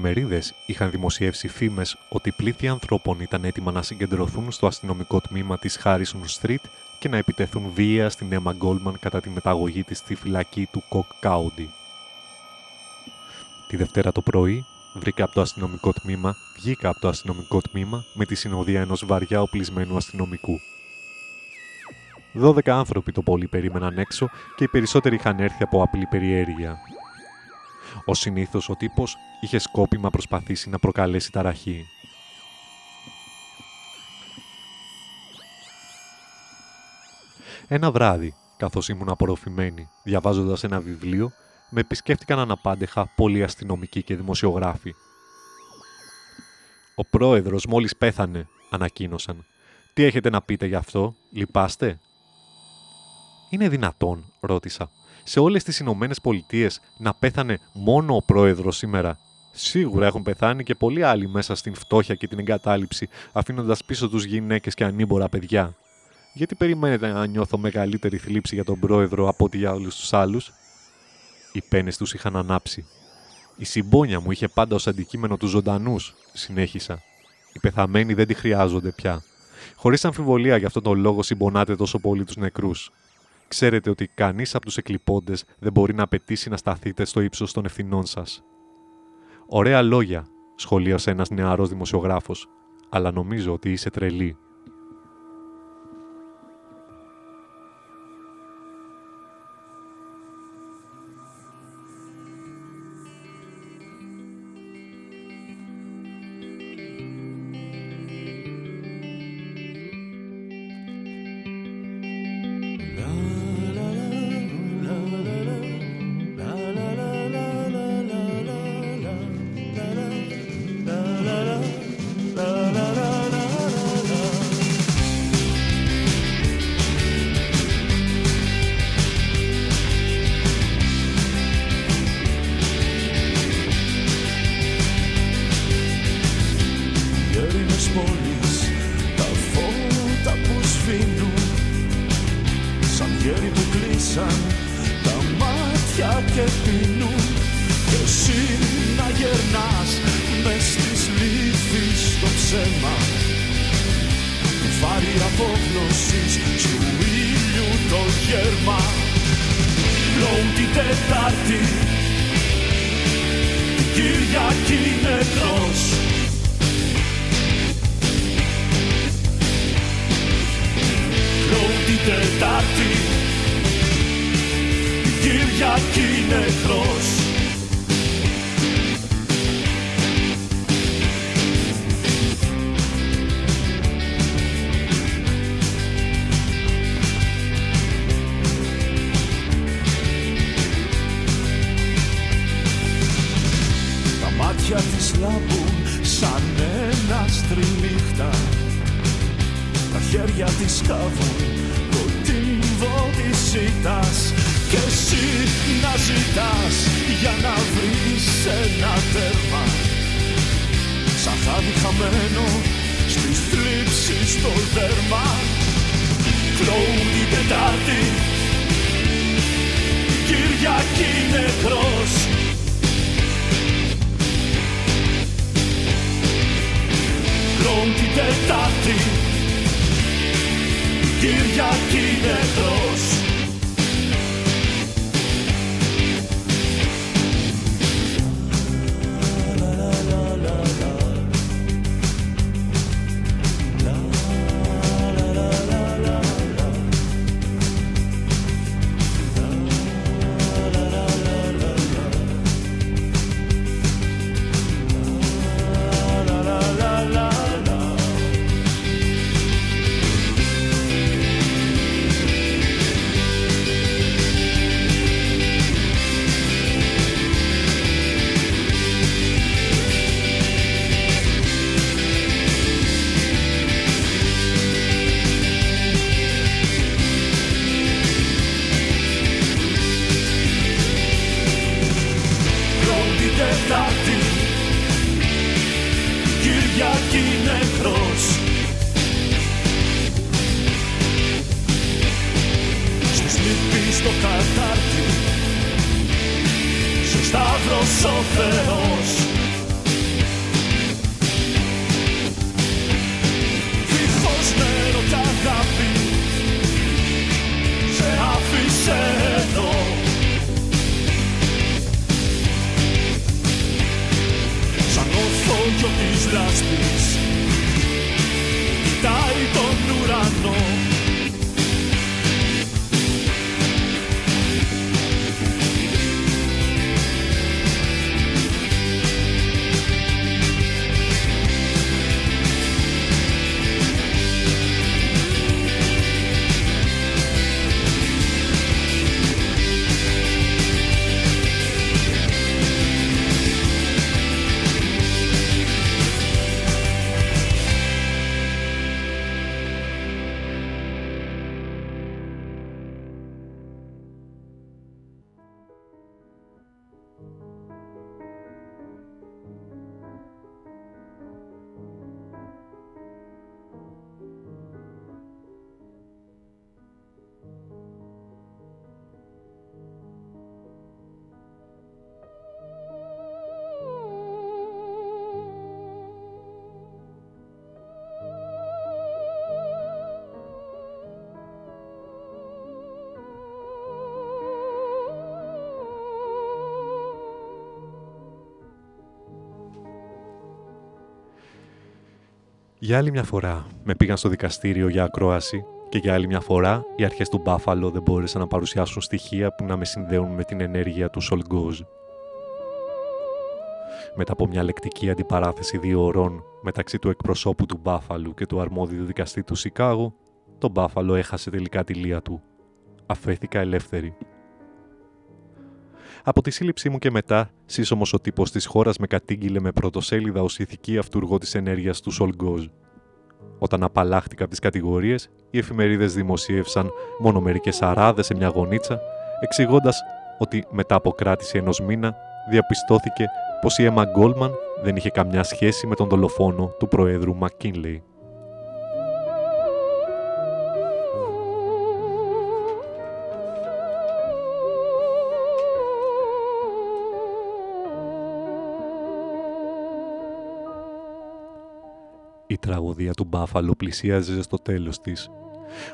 Οι εφημερίδες είχαν δημοσιεύσει φήμες ότι πλήθη ανθρώπων ήταν έτοιμα να συγκεντρωθούν στο αστυνομικό τμήμα της Harrison Street και να επιτεθούν βία στην Emma Goldman κατά τη μεταγωγή της στη φυλακή του Cock County. Τη Δευτέρα το πρωί βρήκα από το αστυνομικό τμήμα, βγήκα από το αστυνομικό τμήμα με τη συνοδεία ενός βαριά οπλισμένου αστυνομικού. Δώδεκα άνθρωποι το πολύ περίμεναν έξω και οι περισσότεροι είχαν έρθει από απλή περιέργεια. Ο συνήθως ο τύπος είχε σκόπιμα προσπαθήσει να προκαλέσει ταραχή. Ένα βράδυ, καθώς ήμουν απορροφημένη, διαβάζοντας ένα βιβλίο, με επισκέφτηκαν αναπάντεχα πολλοί αστυνομικοί και δημοσιογράφοι. «Ο πρόεδρος μόλις πέθανε», ανακοίνωσαν. «Τι έχετε να πείτε γι' αυτό, λυπάστε» είναι δυνατόν, ρώτησα, σε όλες τις Ηνωμένες Πολιτείες να πέθανε μόνο ο πρόεδρος σήμερα. Σίγουρα έχουν πεθάνει και πολλοί άλλοι μέσα στην φτώχεια και την εγκατάλειψη, αφήνοντας πίσω τους γυναίκες και ανήμπορα παιδιά. Γιατί περιμένετε να νιώθω μεγαλύτερη θλίψη για τον πρόεδρο από ό,τι για όλους τους άλλους; Οι πένες τους είχαν ανάψει. Η συμπόνια μου είχε πάντα ως αντικείμενο τους ζωντανούς, συνέχισα. Οι πεθαμένοι δεν τη χρειάζονται πια. Χωρίς αμφιβολία γι' αυτόν τον λόγο συμπονάτε τόσο πολύ τους νεκρούς. Ξέρετε ότι κανείς από τους εκλειπώντες δεν μπορεί να απαιτήσει να σταθείτε στο ύψος των ευθυνών σας. Ωραία λόγια, σχολίασε ένας νεαρός δημοσιογράφος, αλλά νομίζω ότι είσαι τρελή. Για άλλη μια φορά με πήγαν στο δικαστήριο για ακρόαση και για άλλη μια φορά οι αρχές του Μπάφαλο δεν μπόρεσαν να παρουσιάσουν στοιχεία που να με συνδέουν με την ενέργεια του Σολγκόζ. Μετά από μια λεκτική αντιπαράθεση δύο ωρών μεταξύ του εκπροσώπου του Μπάφαλου και του αρμόδιου δικαστή του Σικάγο, το Μπάφαλο έχασε τελικά τη λία του. Αφέθηκα ελεύθερη. Από τη σύλληψή μου και μετά, σύσσωμος ο τύπος της χώρας με κατήγγειλε με πρωτοσέλιδα ως ηθική αυτούργο της ενέργειας του Σολγκόζ. Όταν απαλλάχτηκα από τις κατηγορίες, οι εφημερίδες δημοσίευσαν μόνο μερικές αράδες σε μια γωνίτσα, εξηγώντας ότι μετά από κράτηση ενός μήνα διαπιστώθηκε πως η Έμα Γκόλμαν δεν είχε καμιά σχέση με τον δολοφόνο του Προέδρου Μακκίνλεϊ. Η τραγωδία του Μπάφαλο πλησίαζε στο τέλος της.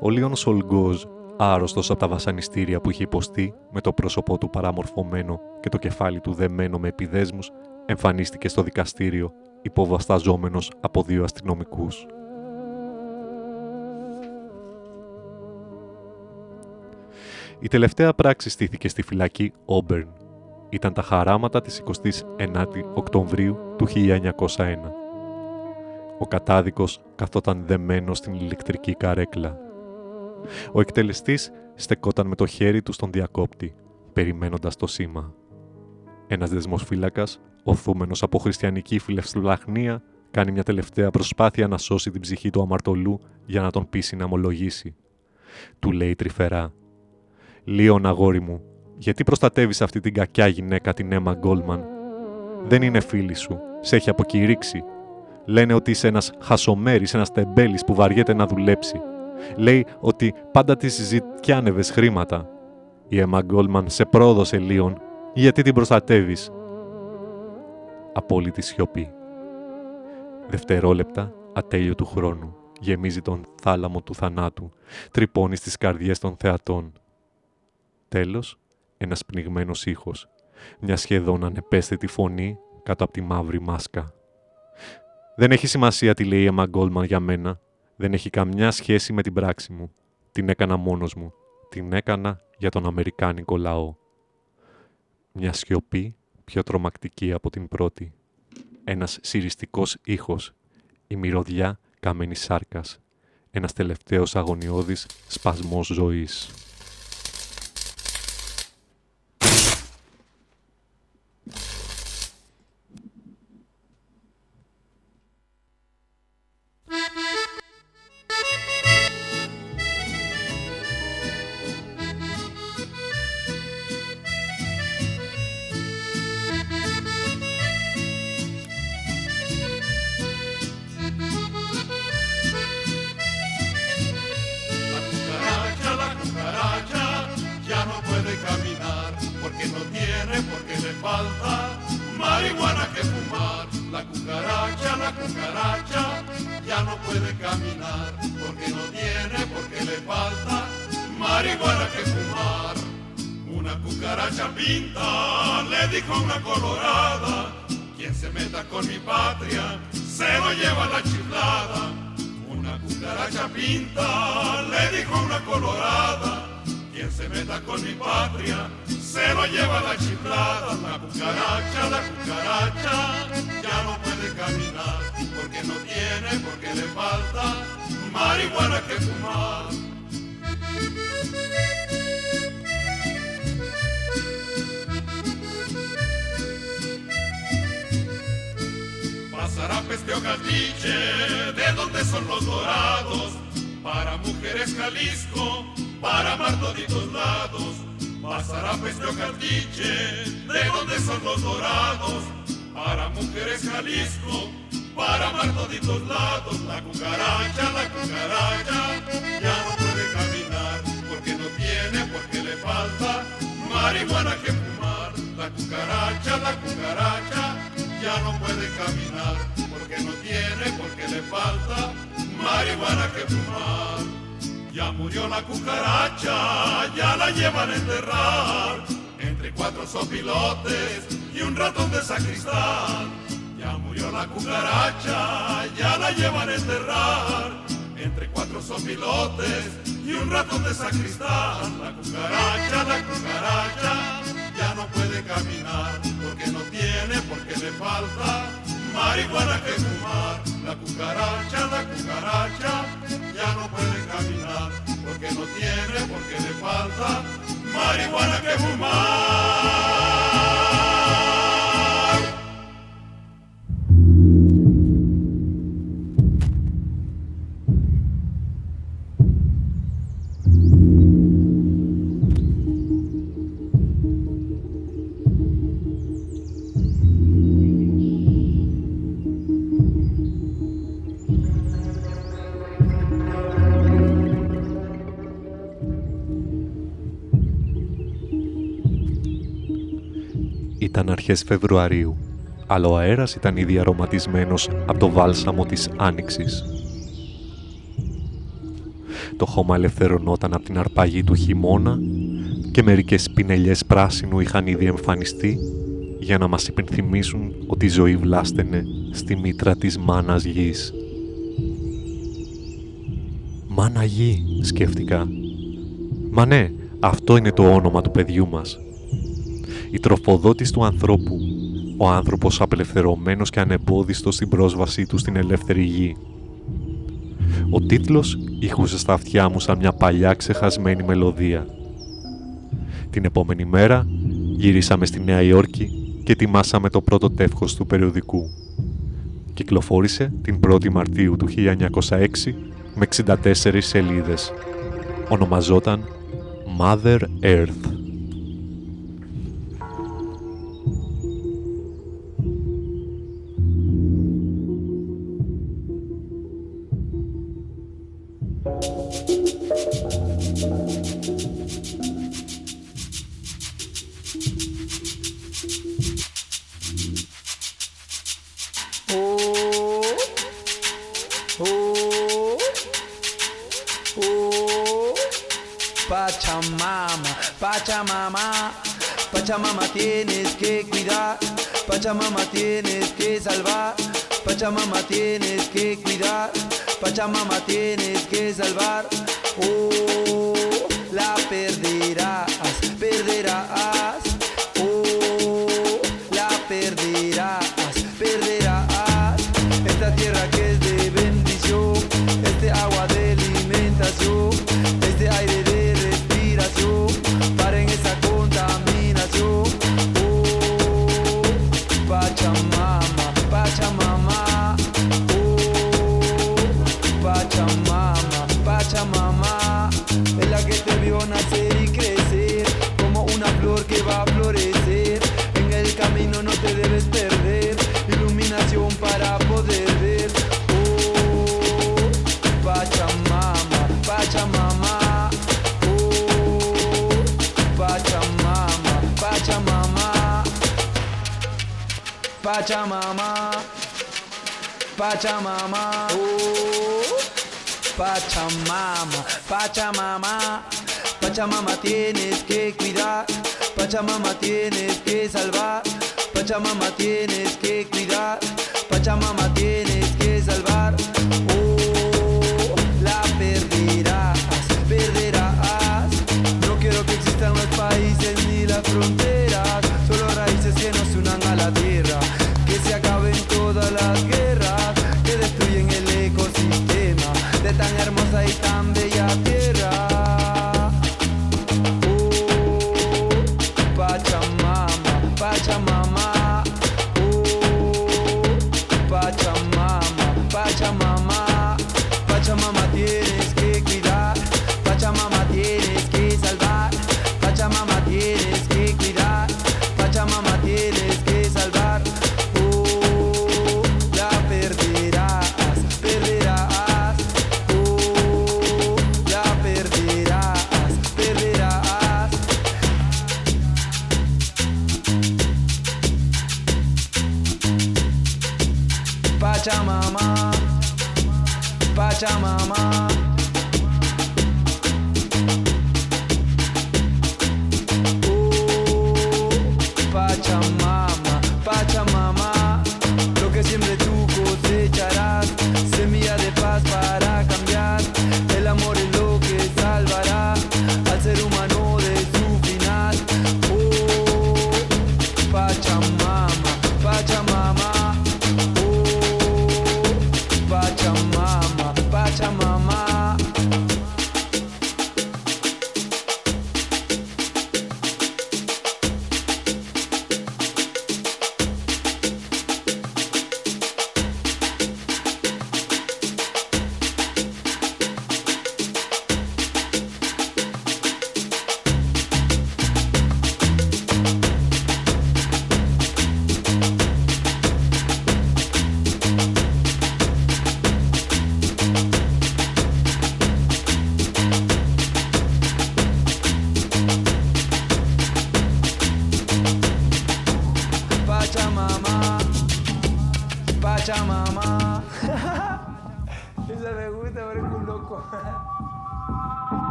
Ο Λίον Σολγκόζ, άρρωστος από τα βασανιστήρια που είχε υποστεί, με το πρόσωπό του παραμορφωμένο και το κεφάλι του δεμένο με επιδέσμους, εμφανίστηκε στο δικαστήριο, υποβασταζόμενος από δύο αστυνομικούς. Η τελευταία πράξη στήθηκε στη φυλακή Όμπερν. Ήταν τα χαράματα της 29η Οκτωβρίου του 1901. Ο κατάδικος καθόταν δεμένος στην ηλεκτρική καρέκλα. Ο εκτελεστής στεκόταν με το χέρι του στον διακόπτη, περιμένοντας το σήμα. Ένας δεσμοσφύλακας, οθούμενος από χριστιανική φιλευσλαχνία, κάνει μια τελευταία προσπάθεια να σώσει την ψυχή του αμαρτωλού για να τον πείσει να ομολογήσει. Του λέει τρυφερά «Λίον αγόρι μου, γιατί προστατεύεις αυτή την κακιά γυναίκα την Έμα Γκόλμαν. Δεν είναι φίλη σου, σε έχει αποκηρύξει. Λένε ότι είσαι ένας χασομέρης, ένας τεμπέλης που βαριέται να δουλέψει. Λέει ότι πάντα τη ζητιάνευες χρήματα. Η Έμα Γκόλμαν σε πρόδωσε Λίον, γιατί την προστατεύεις; Απόλυτη σιωπή. Δευτερόλεπτα ατέλειωτου χρόνου γεμίζει τον θάλαμο του θανάτου, τρυπώνει στις καρδιές των θεατών. Τέλος, ένας πνιγμένος ήχος, μια σχεδόν ανεπαίσθητη φωνή κάτω από τη μαύρη μάσκα. Δεν έχει σημασία τι λέει η Emma Goldman για μένα. Δεν έχει καμιά σχέση με την πράξη μου. Την έκανα μόνος μου. Την έκανα για τον Αμερικάνικο λαό. Μια σιωπή πιο τρομακτική από την πρώτη. Ένας συριστικός ήχος. Η μυρωδιά καμένη σάρκας. Ένας τελευταίος αγωνιώδης σπασμός ζωής. Φεβρουαρίου, αλλά ο αέρας ήταν ήδη αρωματισμένος από το βάλσαμο της Άνοιξης. Το χώμα ελευθερωνόταν από την αρπαγή του χειμώνα και μερικές πινελιές πράσινου είχαν ήδη εμφανιστεί για να μας υπενθυμίσουν ότι η ζωή βλάστενε στη μήτρα της μάνας γης. «Μάνα γη», σκέφτηκα. «Μα ναι, αυτό είναι το όνομα του παιδιού μας», η τροφοδότης του ανθρώπου, ο άνθρωπος απελευθερωμένος και ανεμπόδιστος στην πρόσβασή του στην ελεύθερη γη. Ο τίτλος ήχουσε στα αυτιά μου σαν μια παλιά ξεχασμένη μελωδία. Την επόμενη μέρα γυρίσαμε στη Νέα Υόρκη και ετοιμάσαμε το πρώτο τεύχος του περιοδικού. Κυκλοφόρησε την 1η Μαρτίου του 1906 με 64 σελίδες. Ονομαζόταν Mother Earth.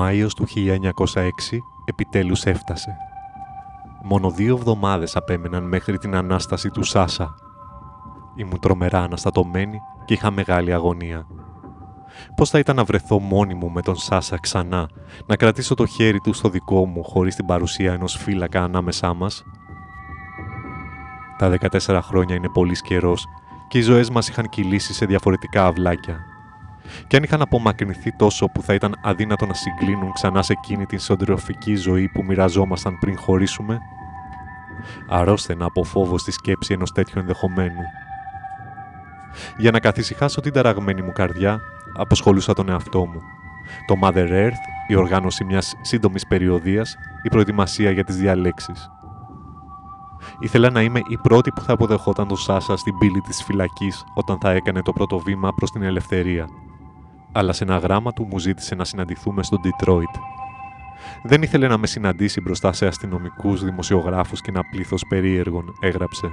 Μάιος του 1906 επιτέλους έφτασε. Μόνο δύο εβδομάδες απέμεναν μέχρι την Ανάσταση του Σάσα. Ήμουν τρομερά αναστατωμένη και είχα μεγάλη αγωνία. Πώς θα ήταν να βρεθώ μόνη μου με τον Σάσα ξανά, να κρατήσω το χέρι του στο δικό μου χωρίς την παρουσία ενός φύλακα ανάμεσά μας; Τα 14 χρόνια είναι πολύς καιρός και οι ζωές μας είχαν κυλήσει σε διαφορετικά αυλάκια. Και αν είχαν απομακρυνθεί τόσο που θα ήταν αδύνατο να συγκλίνουν ξανά σε εκείνη την συντροφική ζωή που μοιραζόμασταν πριν χωρίσουμε, αρρώστενα από φόβο στη σκέψη ενός τέτοιου ενδεχομένου. Για να καθησυχάσω την ταραγμένη μου καρδιά, αποσχολούσα τον εαυτό μου. Το Mother Earth, η οργάνωση μιας σύντομης περιοδίας, η προετοιμασία για τις διαλέξεις. Ήθελα να είμαι η πρώτη που θα αποδεχόταν τον Σάσα στην πύλη της φυλακής όταν θα έκανε το πρώτο βήμα προς την ελευθερία. Αλλά σε ένα γράμμα του μου ζήτησε να συναντηθούμε στο Detroit. Δεν ήθελε να με συναντήσει μπροστά σε αστυνομικούς, δημοσιογράφους και ένα πλήθος περίεργων, έγραψε.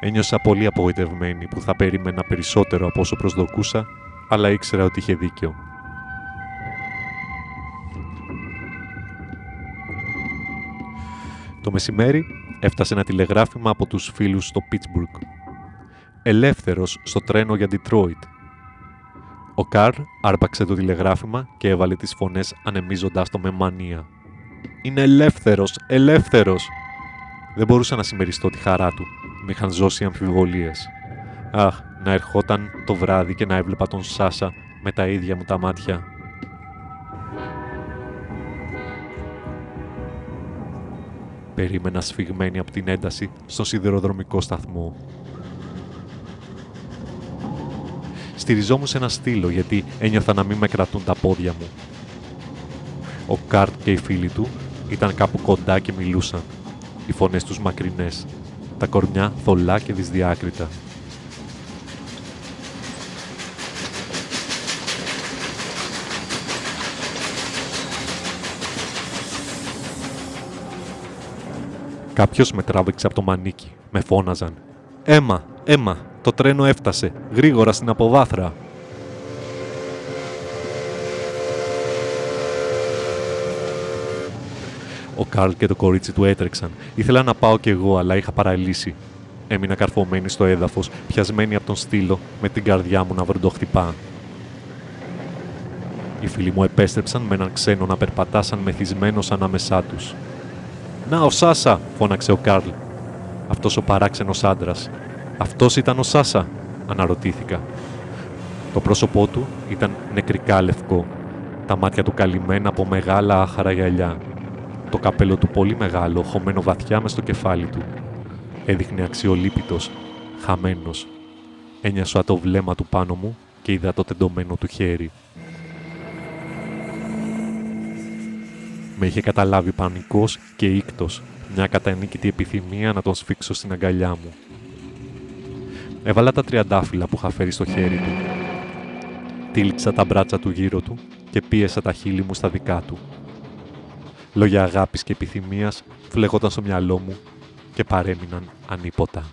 Ένιωσα πολύ απογοητευμένη που θα περίμενα περισσότερο από όσο προσδοκούσα, αλλά ήξερα ότι είχε δίκιο. Το μεσημέρι έφτασε ένα τηλεγράφημα από τους φίλους στο Πίτσμπουργκ. Ελεύθερος στο τρένο για Detroit. Ο Καρ άρπαξε το τηλεγράφημα και έβαλε τις φωνές ανεμίζοντάς το με μανία. «Είναι ελεύθερος! Ελεύθερος!» Δεν μπορούσα να συμμεριστώ τη χαρά του. Με είχαν ζώσει αμφιβολίες. Αχ, να ερχόταν το βράδυ και να έβλεπα τον Σάσα με τα ίδια μου τα μάτια. Περίμενα σφιγμένη από την ένταση στον σιδηροδρομικό σταθμό. Στηριζόμουν σε ένα στύλο γιατί ένιωθα να μην με κρατούν τα πόδια μου. Ο Καρλ και οι φίλοι του ήταν κάπου κοντά και μιλούσαν. Οι φωνές τους μακρινές. Τα κορμιά θολά και δυσδιάκριτα. Κάποιος με τράβηξε από το μανίκι. Με φώναζαν. «Έμα! Έμα! Το τρένο έφτασε, γρήγορα στην αποβάθρα. Ο Καρλ και το κορίτσι του έτρεξαν. Ήθελα να πάω κι εγώ, αλλά είχα παραλύσει. Έμεινα καρφωμένη στο έδαφος, πιασμένη από τον στήλο, με την καρδιά μου να βροντοχτυπά. Οι φίλοι μου επέστρεψαν με έναν ξένο να περπατά σαν μεθυσμένος ανάμεσά τους. «Να, ο Σάσα!» φώναξε ο Καρλ. Αυτός ο παράξενος άντρας. «Αυτός ήταν ο Σάσα!» αναρωτήθηκα. Το πρόσωπό του ήταν νεκρικά λευκό, τα μάτια του καλυμμένα από μεγάλα άχαρα γυαλιά. Το καπέλο του πολύ μεγάλο, χωμένο βαθιά μες στο κεφάλι του. Έδειχνε αξιολύπητος, χαμένος. Ένιασα το βλέμμα του πάνω μου και είδα το τεντωμένο του χέρι. Με είχε καταλάβει πανικός και ήκτος, μια κατανίκητη επιθυμία να τον σφίξω στην αγκαλιά μου. Έβαλα τα τριαντάφυλλα που είχα φέρει στο χέρι του. Τύλιξα τα μπράτσα του γύρω του και πίεσα τα χείλη μου στα δικά του. Λόγια αγάπης και επιθυμίας φλεγόταν στο μυαλό μου και παρέμειναν ανίποτα.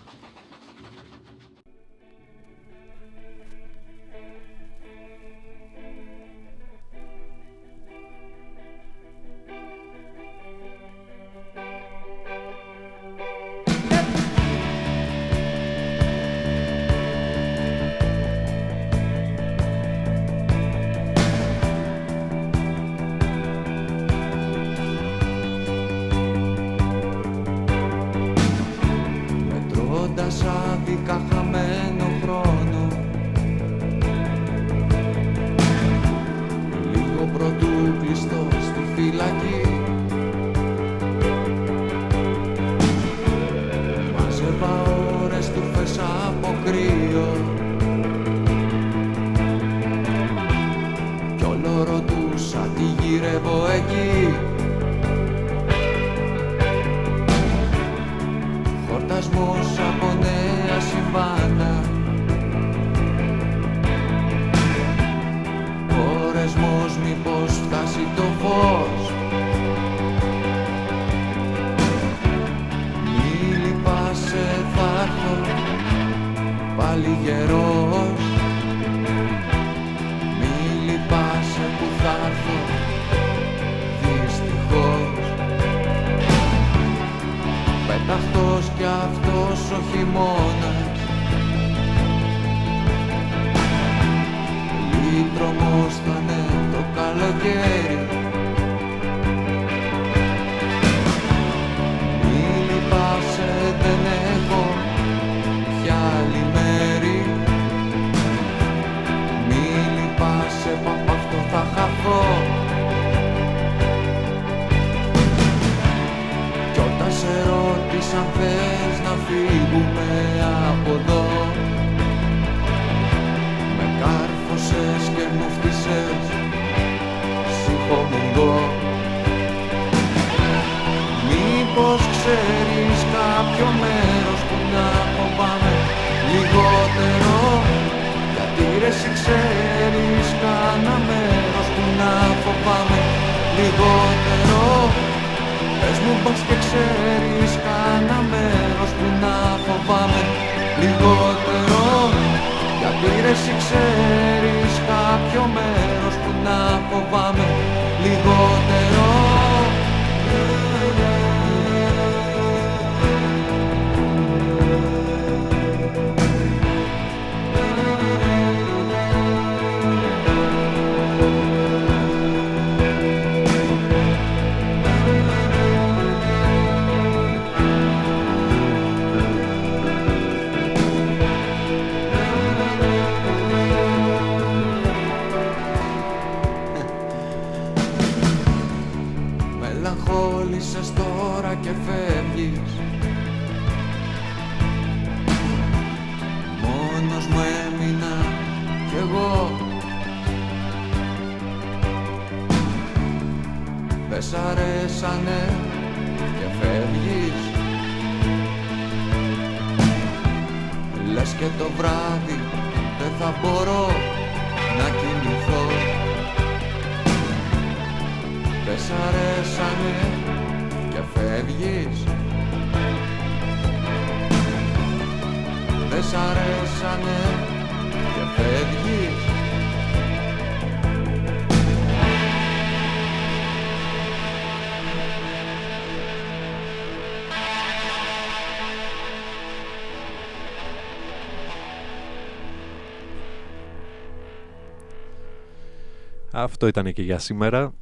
Αυτό ήταν και για σήμερα.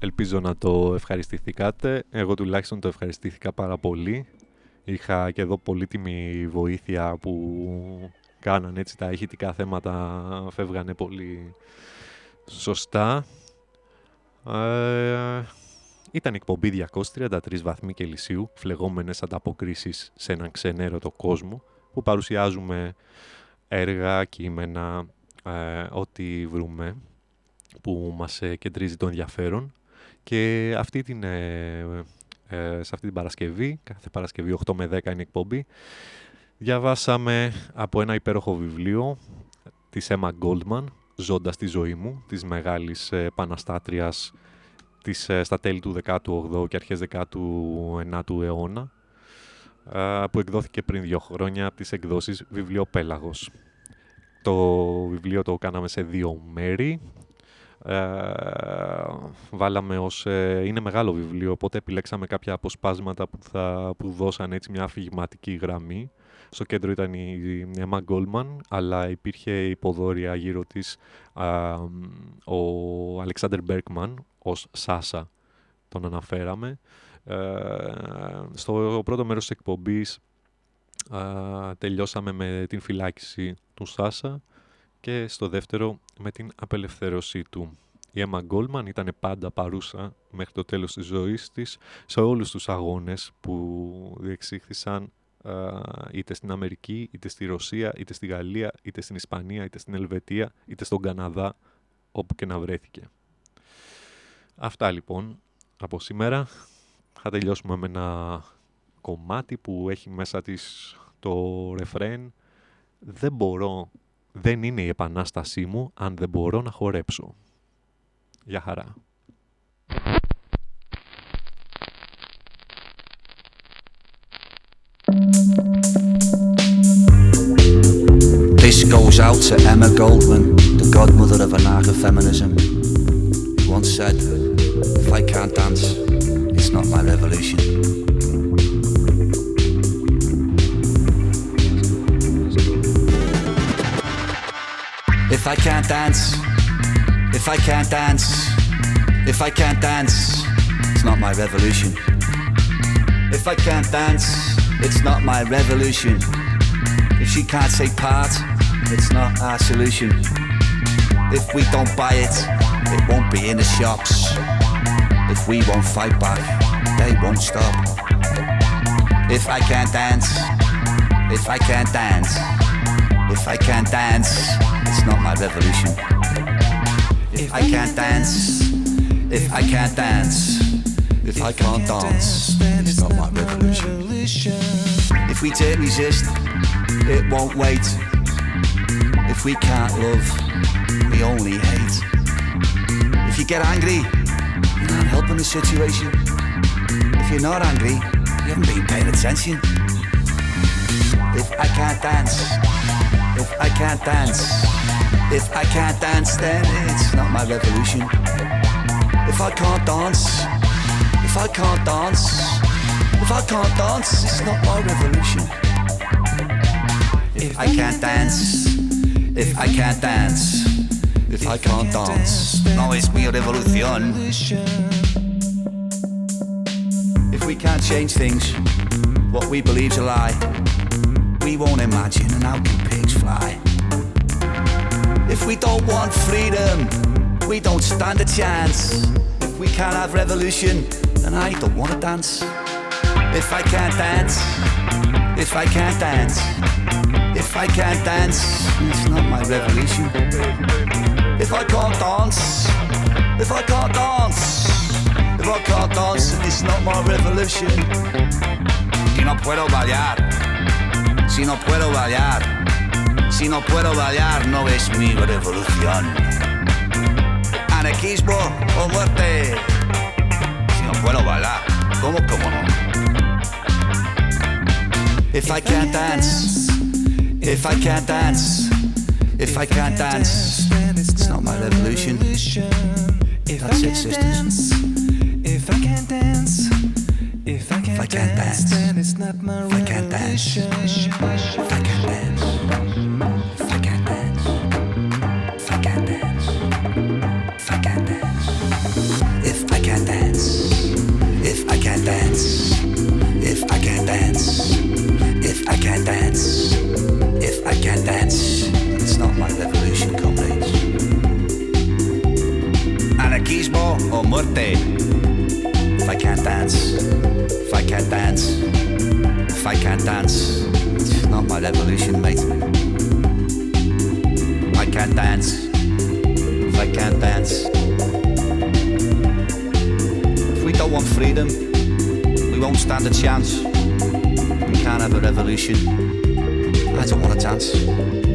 Ελπίζω να το ευχαριστηθήκατε. Εγώ τουλάχιστον το ευχαριστήθηκα πάρα πολύ. Είχα και εδώ πολύτιμη βοήθεια που κάνανε έτσι τα ηχητικά θέματα φεύγανε πολύ σωστά. Ε, ήταν εκπομπή 233 βαθμοί Κελσίου, φλεγόμενες ανταποκρίσεις σε έναν ξενέρωτο κόσμο, που παρουσιάζουμε έργα, κείμενα, ε, ό,τι βρούμε που μας ε, κεντρίζει το ενδιαφέρον και αυτή την, ε, ε, σε αυτή την Παρασκευή, κάθε Παρασκευή 8 με 10 είναι η εκπομπή, διαβάσαμε από ένα υπέροχο βιβλίο της Emma Goldman, «Ζώντας τη ζωή μου», της μεγάλης ε, επαναστάτριας της, ε, στα τέλη του 18ου και αρχές 19ου αιώνα, ε, που εκδόθηκε πριν δύο χρόνια από τις εκδόσεις Βιβλιοπέλαγος. Το βιβλίο το κάναμε σε δύο μέρη. Ε, βάλαμε ως... ε, είναι μεγάλο βιβλίο, οπότε επιλέξαμε κάποια αποσπάσματα που, θα, που δώσαν έτσι μια αφηγηματική γραμμή. Στο κέντρο ήταν η, η Emma Goldman, αλλά υπήρχε υποδόρια γύρω της α, ο Αλεξάνδρ Μπέρκμαν ως Σάσα, τον αναφέραμε. Ε, στο πρώτο μέρος της εκπομπής α, τελειώσαμε με την φυλάκιση του Σάσα και στο δεύτερο με την απελευθέρωσή του. Η Emma Goldman ήταν πάντα παρούσα μέχρι το τέλος της ζωής της σε όλους τους αγώνες που διεξήχθησαν α, είτε στην Αμερική, είτε στη Ρωσία, είτε στη Γαλλία, είτε στην Ισπανία, είτε στην Ελβετία, είτε στον Καναδά, όπου και να βρέθηκε. Αυτά λοιπόν από σήμερα. Θα τελειώσουμε με ένα κομμάτι που έχει μέσα της το ρεφρέν «Δεν μπορώ, δεν είναι η επανάστασή μου αν δεν μπορώ να χορέψω». Γεια χαρά. This goes out to Emma Goldman, the godmother of anarcho-feminism, who once said, if I can't dance, it's not my revolution. If I can't dance, if I can't dance, if I can't dance, it's not my revolution. If I can't dance, it's not my revolution. If she can't take part, it's not our solution. If we don't buy it, it won't be in the shops. If we won't fight back, they won't stop. If I can't dance, if I can't dance, if I can't dance, it's not my revolution. If I can't dance, if I can't dance, if I can't dance, it's not my revolution. If we dare resist, it won't wait. If we can't love, we only hate. If you get angry, you're not helping the situation. If you're not angry, you haven't been paying attention. If I can't dance, if I can't dance, if I can't dance, then it's not my revolution. If I can't dance, if I can't dance, if I can't dance, it's not my revolution. If I can't dance, if I can't dance, if I can't dance, no es mi revolución. If we can't change things, what we believe's a lie, we won't imagine and fly. If we don't want freedom, we don't stand a chance. If we can't have revolution, then I don't want to dance. If I can't dance, if I can't dance, if I can't dance, it's not my revolution. If I can't dance, if I can't dance, if I can't dance, it's not my revolution. Si no puedo bailar, si no puedo bailar, si no puedo bailar, no es mi revolución. Anarquismo o muerte. Si no puedo bailar, ¿cómo, cómo no? If I can't dance, If I can't dance, if I can't dance, it's not my revolution. That's it, sisters. If I can't dance, if I can't, I can't dance, then it's not my if if I can't dance, it's not my revolution, mate. I can't dance, if I can't dance. If we don't want freedom, we won't stand a chance. We can't have a revolution. I don't want to dance.